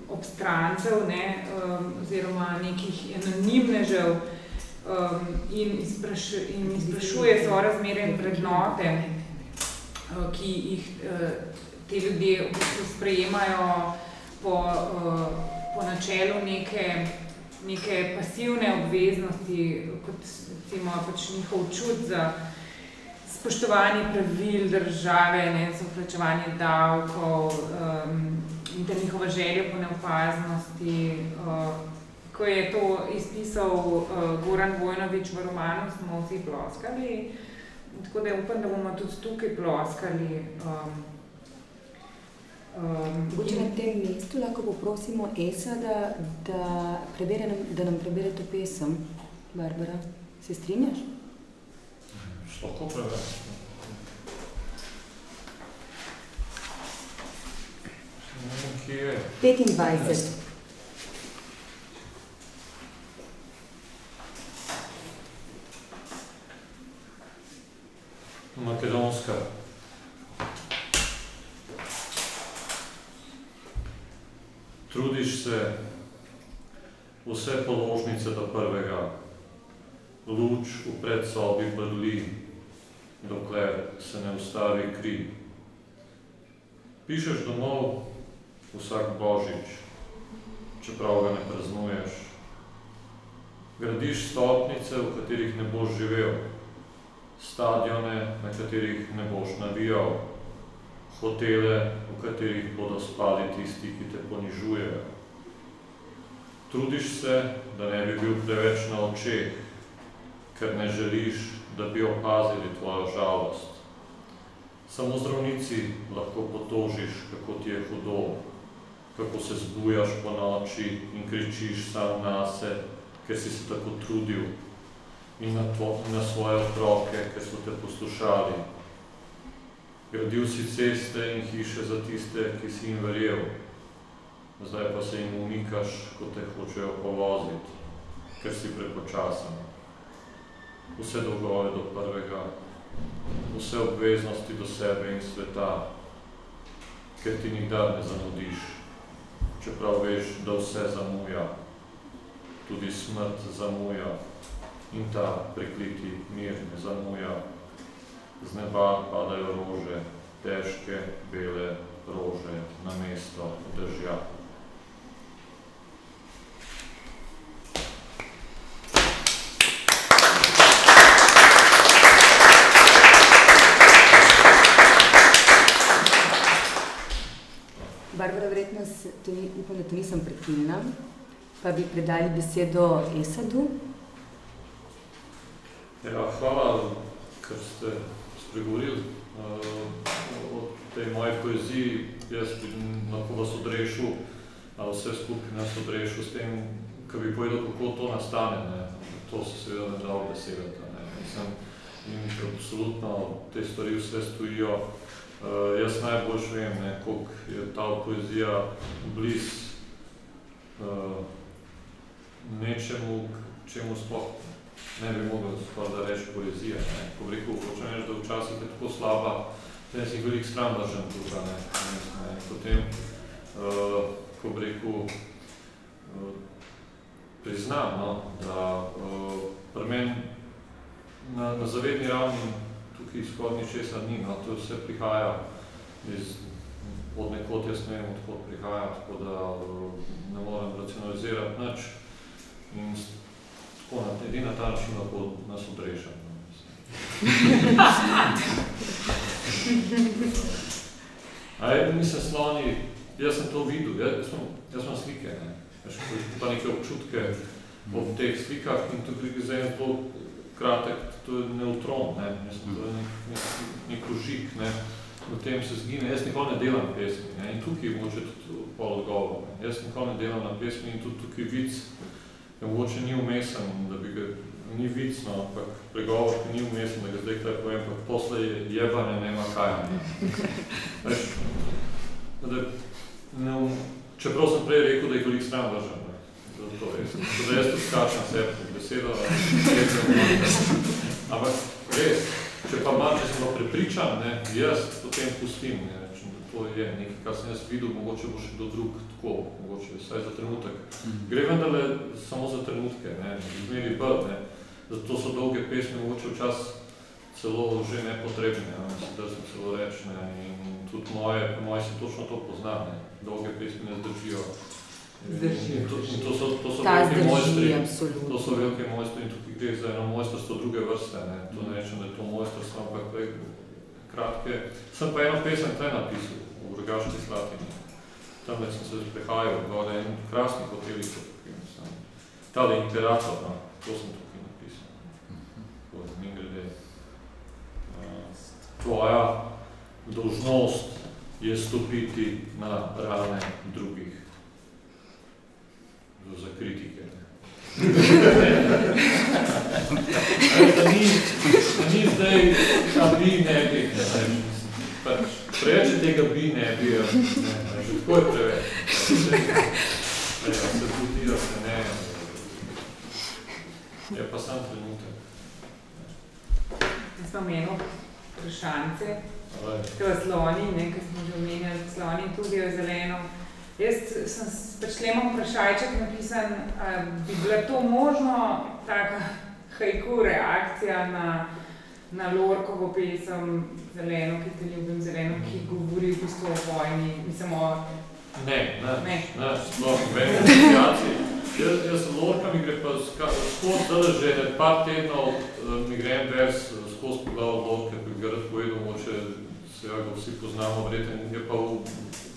obstrancev ne, um, oziroma nekih anonimnežev um, in, izpraš, in izprašuje so razmere in vrednote, uh, ki jih uh, te ljudje v bistvu sprejemajo po, uh, po načelu neke, neke pasivne obveznosti, kot recimo pač njihov čut za spoštovanje pravil države, ne, za vplačevanje davkov um, in ta njihova želja po neopaznosti. Uh, ko je to izpisal uh, Goran Vojnovič v romanu, smo vsi ploskali. Tako da upam, da bomo tudi tukaj ploskali. Um, Um, Mogoče na tem mestu lahko poprosimo Esa, da, da, prebere nam, da nam prebere to pesem. Barbara, se strinjaš? Lahko vem, kje je. 25. Makedonska. Trudiš se vse položnice do prvega, luč v predsobi brli, dokler se ne ustavi kri. Pišeš domov vsak božič, čeprav ga ne praznuješ. Gradiš stopnice, v katerih ne boš živel, stadione, na katerih ne boš navijal, hotele, v katerih bodo spali tisti, ki te ponižujejo. Trudiš se, da ne bi bil preveč na očeh, ker ne želiš, da bi opazili tvojo žalost. Samo zdravnici lahko potožiš, kako ti je hudo, kako se zbujaš po noči in kričiš sam nase, ker si se tako trudil in na, to, na svoje otroke, ker so te poslušali. Gradil si ceste in hiše za tiste, ki si jim verjel. Zdaj pa se jim umikaš, ko te hočejo povoziti, ker si prepočasen. Vse dolgove do prvega, vse obveznosti do sebe in sveta, ker ti nikdar ne zamudiš, čeprav veš, da vse zamuja, tudi smrt zamuja in ta prekliti mir ne zamuja. Z neba padajo rože, težke, bele rože na mesto držja. Barbara, verjetno ni, upam, da to nisem prekinila, pa bi predali besedo Esadu. Ja, hvala, ker ste spregovorili uh, o tej moji poeziji. Jaz bi lahko vas odrešil, ali vse skupaj nas odrešil s tem, ko bi povedal, kako to nastane. Ne. To se seveda ne da obesedati. Mislim, in absolutno te stvari vse stojijo. Uh, jaz najbolj vem, ne, koliko je ta poezija bliz uh, nečemu, čemu sploh ne bi mogel skoraj da reči poezija. Ne. Ko bi rekel, hočem reči, da včasih je tako slaba, da si velik stran držen tukaj. Ne. Ne. Potem, uh, ko bi rekel, uh, priznam, no, da uh, pri meni na, na zavedni ravni tukaj izhodni česa ni, no, to vse prihaja iz, od nekod, jaz ne vem, odkot prihaja, tako da ne morem racionalizirati nič. In tako, na, edina ta način lahko nas odreša. No, Aj, mislim, sloni, jaz sem to videl, jaz, jaz, sem, jaz sem slike, ne. Jaz pa neke občutke ob teh slikah in tukaj je zdaj zelo kratek, to je neutron, ne, mislim, to je nek, nek, nek užik, ne, v tem se zgine, jaz nikoli ne delam pesmi, ne, in tukaj je mogoče tudi pol odgovor, ne. jaz nikoli ne delam na pesmi in tudi tukaj vic, je mogoče ni umesen, da bi ga, ni vic, no, ampak pregovor, ki ni umesen, da ga zdaj kaj povem, pa posle je jebanje, nema kaj. Veš, da, ne, čeprav sem prej rekel, da je veliko stran držan, ne, zato je, da jaz tudi skačam sebi besedo, ampak res, če pa malo, če sem pa prepričan, ne, jaz potem pustim, ne, to je nekaj, kar sem jaz videl, mogoče bo še kdo drug tako, mogoče vsaj za trenutek. Gre vendarle samo za trenutke, ne, izmeri bolj, ne, zato so dolge pesmi mogoče včas celo že nepotrebne, ne, da sem celo reč, ne, in tudi moje, po moje se točno to pozna, ne, dolge pesmi ne zdržijo. Zdržijo. In to, in to so, to so Ta veliki mojstri, absolutno. to so velike mojstri in tukaj gre za eno mojstrstvo druge vrste, ne, to ne rečem, da je to mojstrstvo, ampak prej kratke. Sem pa eno pesem tle napisal, v Rogaški Slatini. Tam sem se prehajal, gor en krasni hoteli so tukaj, mislim. Tale imperator, no, to sem tukaj napisal. To je mingredje. Uh, tvoja dolžnost je stopiti na rane drugih. Za kritike. Da ni, da ni zdaj, a bi ne bi, ne, pač preveč tega bi ne bi, ne, ne, že tako je preveč. Ne, se budi, da se ne, je pa sam trenutek. Jaz sem omenil vprašance, to sloni, ne, ker smo že omenjali sloni, tudi je zeleno. Jaz sem s pačlemom vprašajček napisan, a bi bila to možno taka hajku reakcija na, na Lorkovo pesem Zeleno, ki te ljubim, Zeleno, ki govori v bistvu o vojni, mislim o... Ne, ne, Ne. ne, sploh asociacije. Jaz, jaz Lorka, mi gre pa skozi že par tednov, eh, mi gre en vers eh, skozi poglav Lorke, bi ga rad povedal, moče se ga vsi poznamo, vreten, je pa v,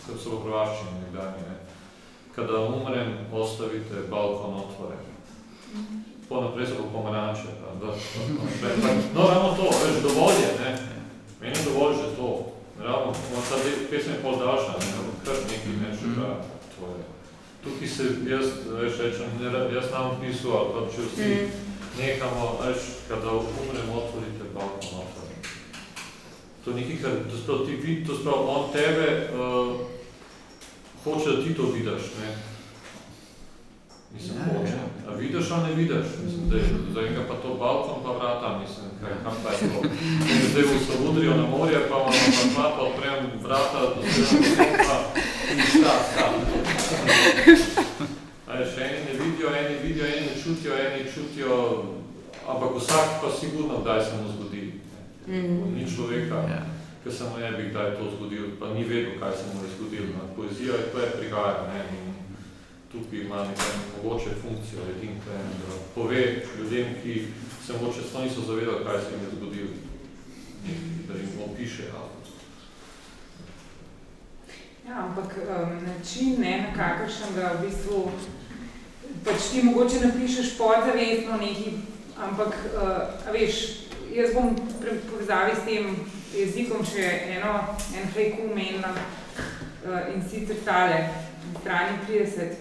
kar so v Hrvaščini nekdanje, ne. Kada umrem, ostavite balkon otvoren. Po naprej so pa pomaranče, pa, da, pa, pa, naprej. Pa, no, ravno to, veš, dovolj je, ne. Meni je dovolj že to. Ravno, ta pesem je pol daljša, ne, kar nekaj, ne, še ga tvoje. Tukaj se jaz, veš, rečem, jaz nam pisal, ali pa če vsi nehamo, veš, kada umrem, otvorite balkon otvoren. To nekaj, kar, to sprav ti vid, to sprav on tebe, uh, hoče, da ti to vidiš, ne. Mislim, Ja, hoče. ja. A vidiš, a ne vidiš? Mislim, da je za enega pa to balkon pa vrata, mislim, kaj, kam pa je to. In zdaj v Savudrijo na morje, pa imamo pa dva, pa odprem vrata, do pa in šta, šta. A je še eni ne vidijo, eni vidijo, eni ne čutijo, eni čutijo, ampak vsak pa sigurno kdaj se mu zgodi. Mm. Ni človeka, Ja. ki se mu ne bi kdaj to zgodilo, pa ni vedel, kaj se mu je zgodilo. No, Poezija je tukaj prihaja, ne, in tukaj ima nekaj mogoče funkcijo, edinka, da pove ljudem, ki se mogoče sploh niso zavedali, kaj se jim je zgodilo, da jim opiše avtor. Ja, ampak um, način, ne, na kakršen ga v bistvu, pač ti mogoče napišeš podzavestno nekaj, ampak, uh, a veš, jaz bom pri povezavi s tem jezikom še eno, en haiku omenila uh, in sicer tale, na strani 30.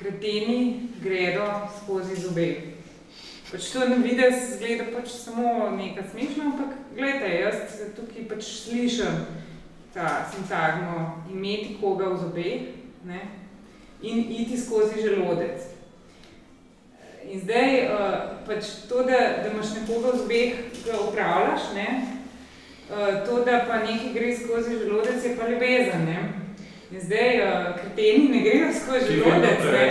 Kreteni gredo skozi zobe. Pač to na videz zgleda pač samo nekaj smešno, ampak gledajte, jaz tukaj pač slišim ta sintagmo imeti koga v zobeh ne, in iti skozi želodec. In zdaj uh, pač to, da, da imaš nekoga v zobeh, ga upravljaš, ne, uh, to, da pa nekaj gre skozi želodec, je pa ljubezen. Ne. In zdaj uh, kreteni ne grejo skozi želodec. Ne.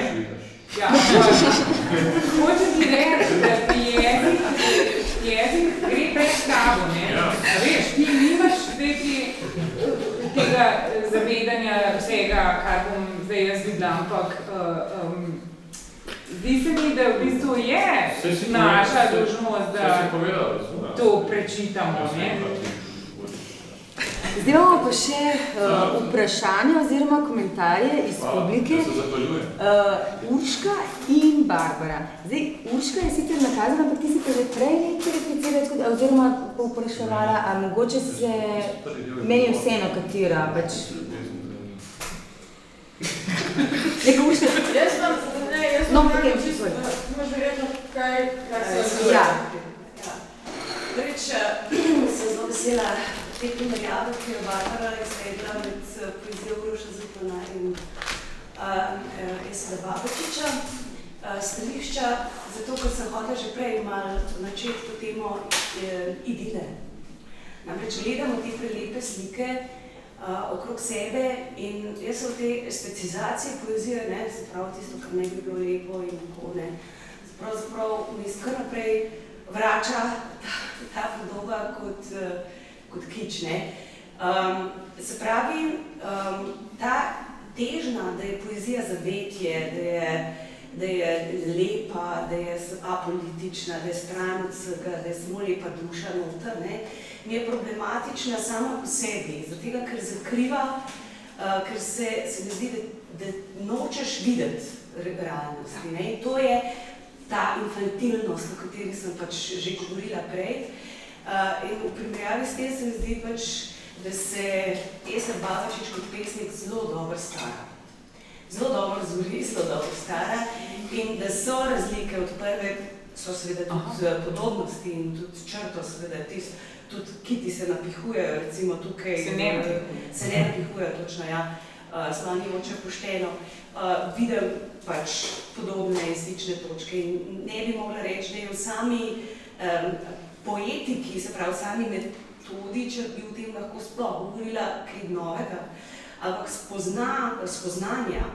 Ja, pa hočem ti reči, da ti jezik, jezik gre pred tabo, ne? Ja. A veš, ti nimaš zdaj ti tega zavedanja vsega, kar bom zdaj jaz videla, ampak uh, um, zdi se mi, da v bistvu je si naša si da to prečitamo, ne? govoriš. Zdaj imamo pa še uh, vprašanja oziroma komentarje iz Hvala, publike. Uh, Urška in Barbara. Zdaj, Urška je sicer nakazana, ampak ti si pa že prej nekaj replicirala, da- oziroma povpraševala, a mogoče se meni je vseeno katera, pač neka Urška. Jaz sem, ne, jaz No, no, potem, čisto, izvoli. imaš verjetno kaj, kar se Eh, Ja. Ja. Prvič eh, sem zelo vesela te primerjave, ki jo Barbara izvedla med eh, poezijo Uroša Zupana in uh, Esada Babačiča. Uh, stališča, zato ker sem hotela že prej malo načeti to temo uh, idile. Namreč gledamo te prelepe slike uh, okrog sebe in jaz v te specializacije poezije, ne, se pravi tisto, kar ne bi bilo lepo in tako ne, pravzaprav mi kar naprej vrača ta, ta podoba kot, eh, kot kič. Ne. Um, se pravi, um, ta težnja, da je poezija zavetje, da je, da je lepa, da je apolitična, da je stran od vsega, da je samo lepa duša noter, ne, mi je problematična sama po sebi, zato ker zakriva, uh, ker se, se mi zdi, da, da nočeš videti re- realnosti. Ne. In to je ta infantilnost, o kateri sem pač že govorila prej. Uh, in v primerjavi s tem se mi zdi pač da se Esa Babačič kot pesnik zelo dobro stara. Zelo dobro zvori, zelo dobro stara in da so razlike od prve, so seveda tudi Aha. podobnosti in tudi črto seveda tisto, tudi kiti se napihujejo, recimo tukaj se ne napihujejo, se ne napihujejo točno, ja, uh, slani oče pošteno. Uh, vidim pač podobne jezične točke in ne bi mogla reči, da je v sami um, poetiki, se pravi, sami metodi, če bi v tem lahko sploh govorila kaj novega, ampak spozna, spoznanja,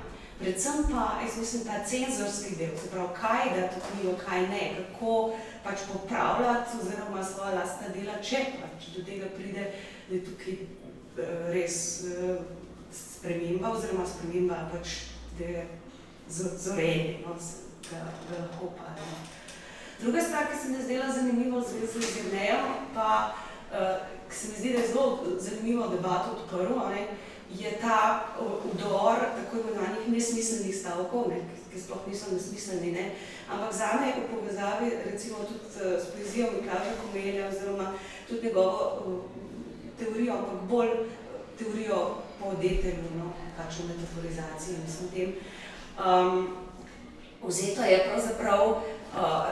predvsem pa, jaz mislim, ta cenzorski del, se pravi, kaj da to knjigo, kaj ne, kako pač popravljati oziroma svoja lastna dela, če pač do tega pride, da je tukaj uh, res uh, sprememba oziroma sprememba pač, da je zorenje, no, ga, ga lahko pademo. Druga stvar, ki se mi je zdela zanimiva v zvezi z Jernejo, pa uh, ki se mi zdi, da je zelo zanimivo debato odprl, ne, je ta udor tako imenovanih nesmiselnih stavkov, ne, ki, ki sploh niso nesmiselni, ne, ampak zame je v povezavi recimo tudi uh, s poezijo Miklaža Komelja oziroma tudi njegovo teorijo, ampak bolj teorijo po detelju, no, kakšno metaforizacijo, mislim tem. Um, vzeto je pravzaprav uh,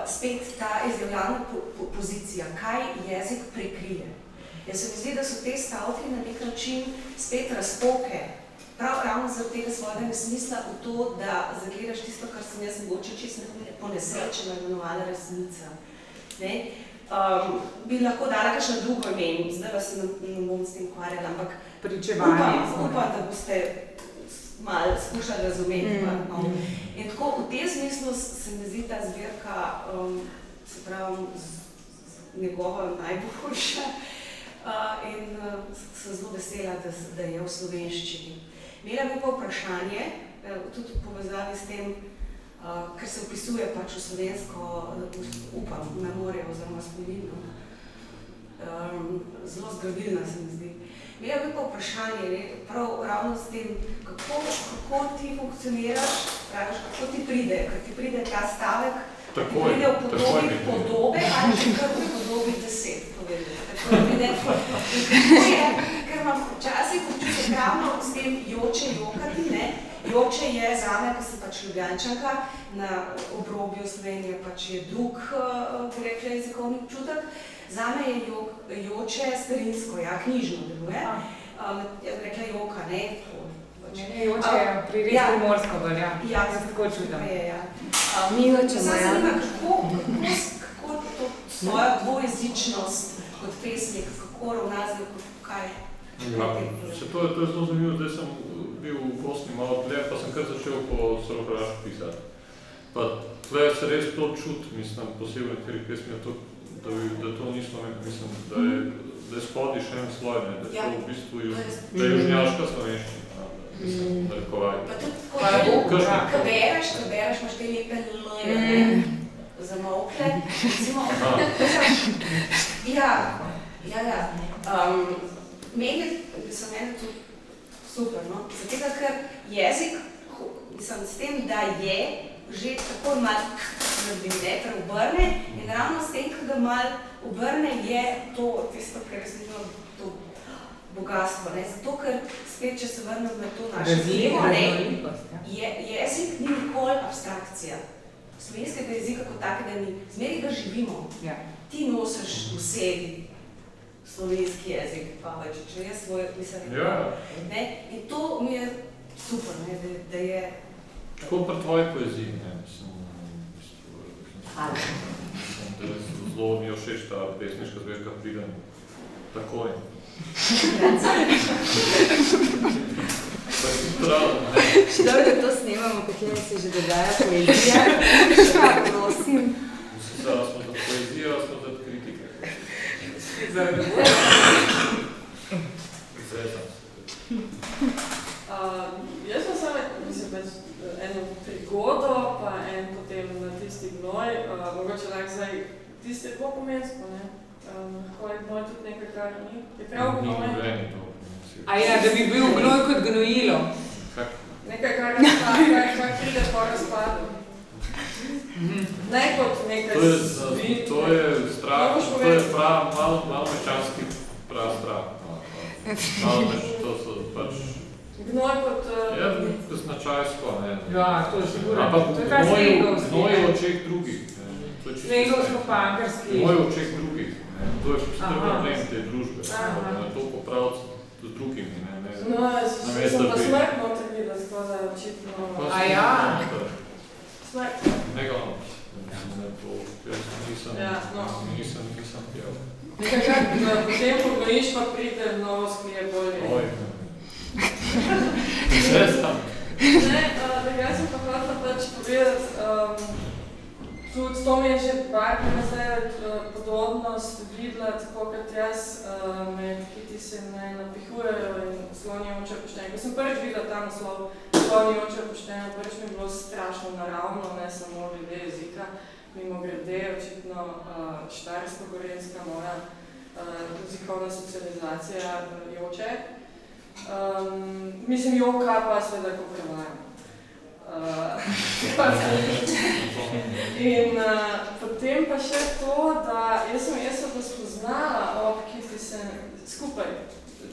spet ta izjavljana po, po, pozicija, kaj jezik prekrije. Jaz se mi zdi, da so te stavke na nek način spet razpoke, prav ravno zaradi tega svojega nesmisla v to, da zagledaš tisto, kar sem jaz mogoče čisto po nesrečeno imenovala resnica. Ne? Um, bi lahko dala kakšno drugo ime, zdaj vas ne, ne bom s tem ukvarjala, ampak upam, upam, da boste malo skušali razumeti. Mm. Pa, no. In tako v tem smislu se mi zdi ta zbirka, um, se pravi, njegova najboljša in uh, sem zelo vesela, da, da je v slovenščini. Imela bi pa vprašanje, uh, tudi v povezavi s tem, ker se opisuje pač v slovensko, uh, upam, memorijo oziroma spominjo. Um, zelo zgrabilna se mi zdi. Imela bi pa vprašanje, ne, prav ravno s tem, kako, kako ti funkcioniraš, praviš, kako ti pride, ker ti pride ta stavek, tako ti pride v podobi podobe ali še kar v podobi deset, povedali. Tako je, ker imam včasih občutek ravno s tem joče jokati, ne, joče je zame, ko sem pač ljubljančanka, na obrobju Slovenije pač je drug, bi rekla, jezikovni občutek, Zame je jo, joče starinsko, ja, knjižno deluje. Um, rekla joka, ne? Pač. Ne, ne, joče je pri res ja. primorsko bolj, ja. Ja, se tako čudam. Je, ja. Um, Mi jočemo, ja. Zanima, kako, kako, svojo dvojezičnost kot pesnik, kako ravnazijo, kaj? Ja, se to, je, to je zelo zanimivo, da sem bil v Bosni malo tle, pa sem kar začel po Sorohorašku pisati. Pa tle se res to čut, mislim, posebej, ker je pesmi to da, bi, da to nismo, mislim, da je, da je spodi še en sloj, ne, da je ja. to v bistvu ju, da je južnjaška slovenščina, mislim, da rekovaj. Pa tudi tako, ko bereš, ko bereš, imaš te lepe loje, ne, zamokle, recimo, ja, ja, ja, um, meni, mislim, meni to super, no, zato, ker jezik, mislim, s tem, da je, že tako malo ne, preobrne in ravno s tem, ko ga malo obrne, je to tisto, kar je resnično to bogatstvo. Ne? Zato, ker spet, če se vrnem na to naše zlevo, ja. je, jezik ni nikoli abstrakcija. Slovenskega jezika kot takega ni. Zmeri ga živimo. Ja. Ti nosiš v sebi slovenski jezik, pa več, če jaz svoj, mislim, ja. ne? In to mi je super, ne? Da, da je Tako pri tvoji poeziji, ne, mislim, da zelo mi je všeč ta pesniška zbirka Priden takoj. Dobro, da to snemamo, katero se že dogaja poezija. Šta, prosim? Zdaj smo za poezijo, smo za kritike. Zrezam se. Jaz sem samo, mislim, eno prigodo, pa en potem na tisti gnoj, uh, mogoče lahko zdaj tiste bo pomensko, ne? Um, je gnoj tudi nekaj, kar ni. Je prav gnoj? Ni to. A ja, da bi bil gnoj kot gnojilo. Nekaj, kar pride po razpadu. Ne kot nekaj to je, zvit. To je strah, to je prav, malo, malo mečanski prav strah. No, veš, to so pač... Gnoj kot... Uh, ja, značajsko, ne. Ja, to je sigurno. Ampak je gnoj, gnoj v očeh drugih. Ne. To je čisto Snegovsko-pankarski. Gnoj v očeh drugih. Ne. To je čisto Aha. problem te družbe. Aha. Ne. To popraviti z drugimi. Ne. Ne. No, jaz Namesto sem pa bi- smrt noter videla, tako da očitno... A ja? Smrt. Ne ga no. Ne, to, jaz nisem, Ja, no. nisem, nisem pijal. Nekakrat, da potem pogledaš, pa pride novo sklije bolje. Oj. Ne, sam. Ne, uh, takrat sem pa hotela pač povedati, um, tudi to mi je že parkrat zdaj uh, podobnost videla, tako kot jaz, uh, med kiti se ne napihujejo in sloni oče poštenje. Ko sem prvič videla ta naslov, sloni oče poštenje, prvič mi je bilo strašno naravno, ne samo glede jezika. Mimo grede, očitno uh, štajersko-gorenska moja uh, jezikovna socializacija uh, joče. Um, mislim, joka pa seveda, ko prevajam. Uh, in uh, potem pa še to, da jaz sem jaz to spoznala ob Kiti se skupaj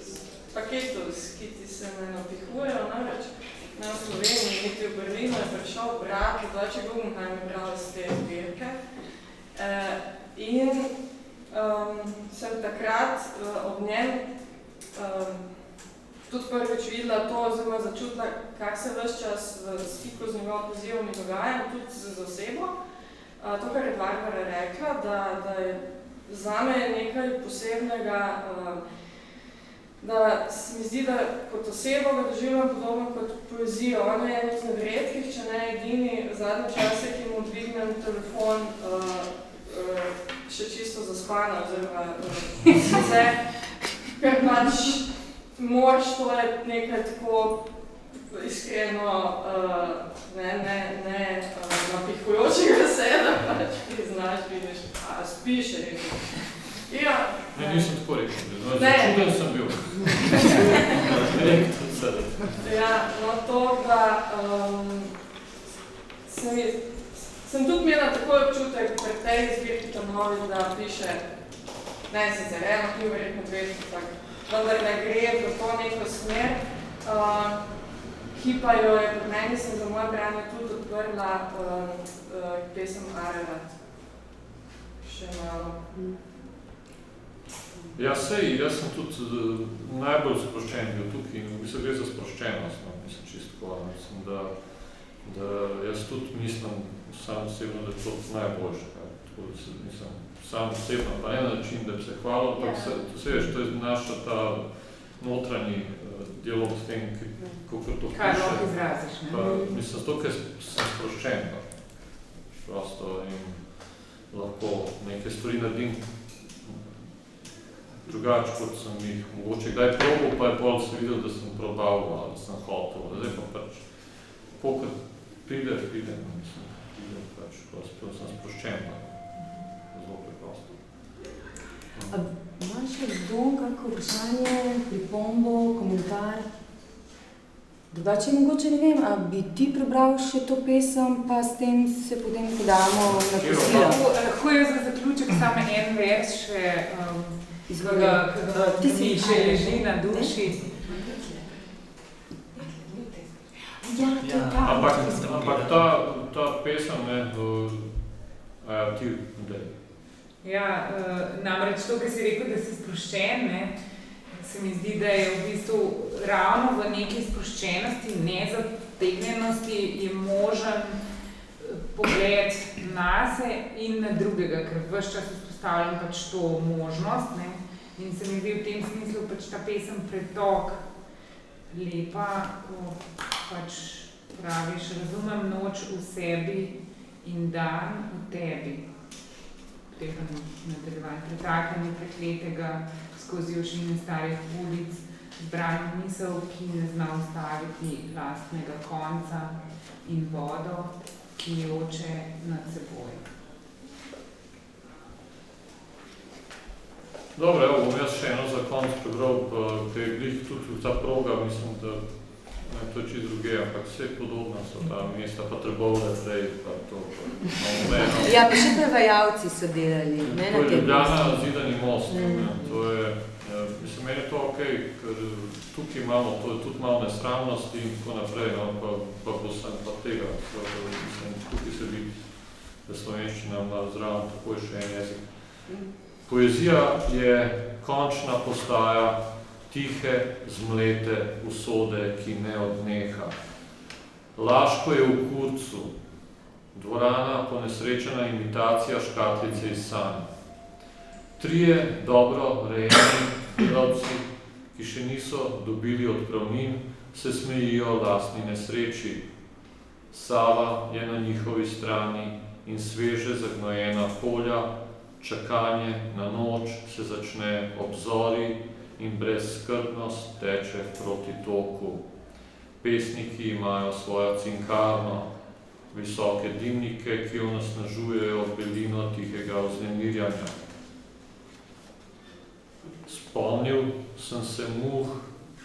z paketu, s Kiti se ne napihujejo, namreč v Sloveniji, niti v Berlinu je prišel brat, Deutsche Guggenheim je bral iz te zbirke. Uh, in um, sem takrat uh, ob njem um, tudi prvič videla to, oziroma začutila, kak se ves čas v stiku z njegovo pozivom in dogajanjem, tudi z, z osebo. Uh, to, kar je Barbara rekla, da, da je zame nekaj posebnega, uh, da se mi zdi, da kot osebo ga doživljam podobno kot poezijo. On je eden izmed redkih, če ne edini, zadnje čase, ki mu dvignem telefon uh, uh, še čisto zaspana, oziroma vse, ker pač moraš to je nekaj tako iskreno, uh, ne, ne, ne uh, napihujočega se, da pač priznaš, vidiš, a spiš, rekel. Ja, Ne, nisem tako rekel. No, Ne. Začuden sem bil. Sem. Ja, no to, da um, sem, je- sem tudi imela takoj občutek pri tej zbirki Trnovi, da piše, ne sicer eno knjigo, verjetno dve, ampak vendar da gre v to neko smer, uh, ki pa jo je pri meni sem za moje branje tudi odprla uh, uh, pesem Ararat. Še malo. Ja, sej, jaz sem tudi uh, najbolj sproščen bil tukaj in v bistvu gre za sproščenost, no, mislim čisto tako, mislim, da, da jaz tudi mislim sam osebno, da je to najboljše, tako da se, mislim, sam osebno, pa ne na način, da bi se hvalil, ampak Ja. se, to se veš, to je naša ta notranji uh, dialog s tem, kako to Kaj piše. lahko izraziš, ne? Pa, mislim, zato, ker sem sproščen, no. prosto in lahko neke stvari naredim drugače, kot sem jih mogoče kdaj probal, pa je pol se videl, da sem probal ali sem hotel. Zdaj pa pač, kot pride, pride, no, mislim, pride pač, prosto sem sproščen, no. Zelo preprosto. Ima še kdo kako vprašanje, pripombo, komentar? Drugače mogoče ne vem, a bi ti prebral še to pesem, pa s tem se potem podamo na kosilo? Lahko, lahko jaz za zaključek samo en vers še, um, ki si- mi še leži na duši. Ja, to je Ja. ta. Ampak, ampak ta, ta pesem, ne, v, a ti, dej. Ja, uh, namreč to, kar si rekel, da si sproščen, ne, se mi zdi, da je v bistvu ravno v neki sproščenosti, nezategnjenosti je možen eh, pogled nase in na drugega, ker vse čas izpostavljam pač to možnost. Ne, in se mi zdi v tem smislu pač ta pesem pretok lepa, ko pač praviš, razumem noč v sebi in dan v tebi tega nadaljevanja, pretakanje prekletega skozi ošine starih ulic, zbranje misel, ki ne zna ustaviti lastnega konca in vodo, ki joče nad seboj. Dobro, evo, bom jaz še eno za konc prebral, ker je glih tudi ta proga, mislim, da ne, to je čisto druge, ampak vse podobno so ta mesta, pa Trbovle prej, pa to, pa omeno. Ja, pa še prevajalci so delali, ne na To je tem Ljubljana zidani most, Mm. ne, to je, eh, mislim, meni je to okej, ker tukaj imamo, to je tudi malo nesramnosti in tako naprej, no, pa, pa bo sem pa tega, so, mislim, tukaj se vidi, da slovenščina ima zraven takoj še en jezik. Poezija je končna postaja tihe, zmlete usode, ki ne odneha. Laško je v kurcu, dvorana ponesrečena imitacija škatlice iz sanj. Trije dobro rejeni delavci, ki še niso dobili odpravnin, se smejijo lastni nesreči. Sava je na njihovi strani in sveže zagnojena polja, čakanje na noč se začne ob zori in brezskrbnost teče proti toku. Pesniki imajo svojo cinkarno, visoke dimnike, ki onesnažujejo belino tihega vznemirjanja. Spomnil sem se muh,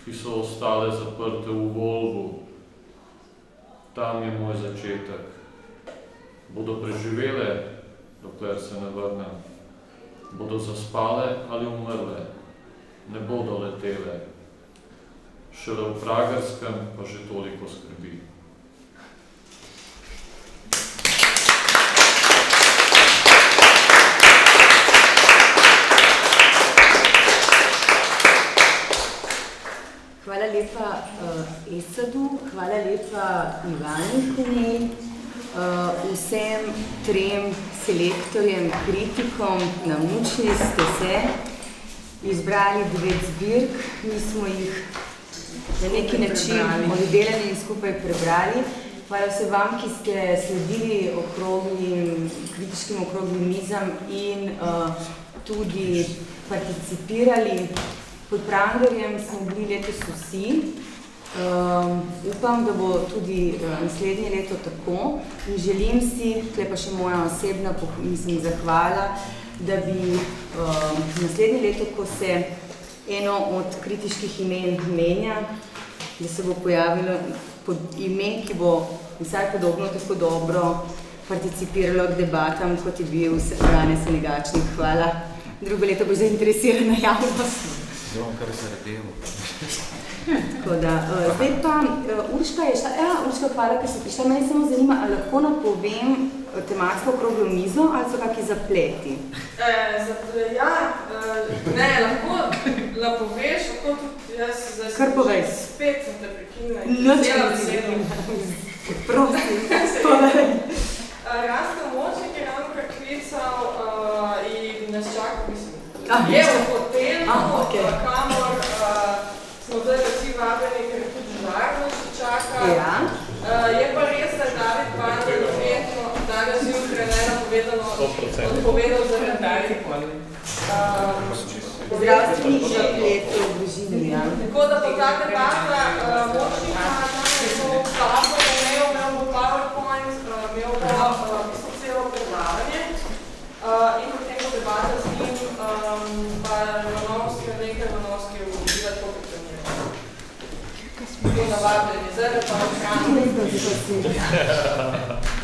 ki so ostale zaprte v Volvu. Tam je moj začetek. Bodo preživele, dokler se ne vrnem. Bodo zaspale ali umrle. Ne bodo letele. Šele v Pragerskem pa že toliko skrbi. Hvala lepa uh, Esadu, hvala lepa Ivani Kunej, uh, vsem trem selektorjem, kritikom, namučili ste se, izbrali devet zbirk, mi smo jih na neki način oddelali in skupaj prebrali. Hvala vsem vam, ki ste sledili okroglim, kritičkim okroglim mizam in uh, tudi participirali. Pod Prangerjem smo bili letos vsi. Um, upam, da bo tudi uh, naslednje leto tako in želim si, tukaj pa še moja osebna mislim, zahvala, da bi um, naslednje leto, ko se eno od kritiških imen menja, da se bo pojavilo pod ime, ki bo vsaj podobno tako dobro participiralo k debatam, kot je bil Brane Senegačnik. Hvala. Drugo leto bo zainteresirana javnost. Zdaj bom kar zaredeval. Tako da, uh, zdaj pa uh, Urška je šla, ja, Urška, hvala, ker si prišla. Mene samo zanima, ali lahko napovem eh, tematsko okroglo mizo ali so kakšni zapleti? E, zato, ja, e, ne, lahko napoveš, lahko tudi jaz zdaj sem Kar povej. spet sem te prekinila in vzela ne besedo. Prosim, povej. E, Rasta Močnik je ravnokar klical uh, in nas čaka, mislim, Ah, je v hotelu, Ah, okay. kamor uh, smo zdaj vsi vabljeni, ker je tudi žvarno še čaka. Ja. Uh, je pa res, da je David Bandel verjetno danes zjutraj nenapovedano 100%. odpovedal zaradi Dajte um, pol. Zdravstvenih zapletov v družini, ja. Tako da bo ta debata uh, močnika, tam je to tablo, imel, imel bo PowerPoint, uh, imel bo uh, v bistvu celo predavanje uh, in potem bo debata z njim, um, pa Ronovski, nekaj Ronovski v Živet po pripremljenju. Bilo navabljeni, zdaj pa pa v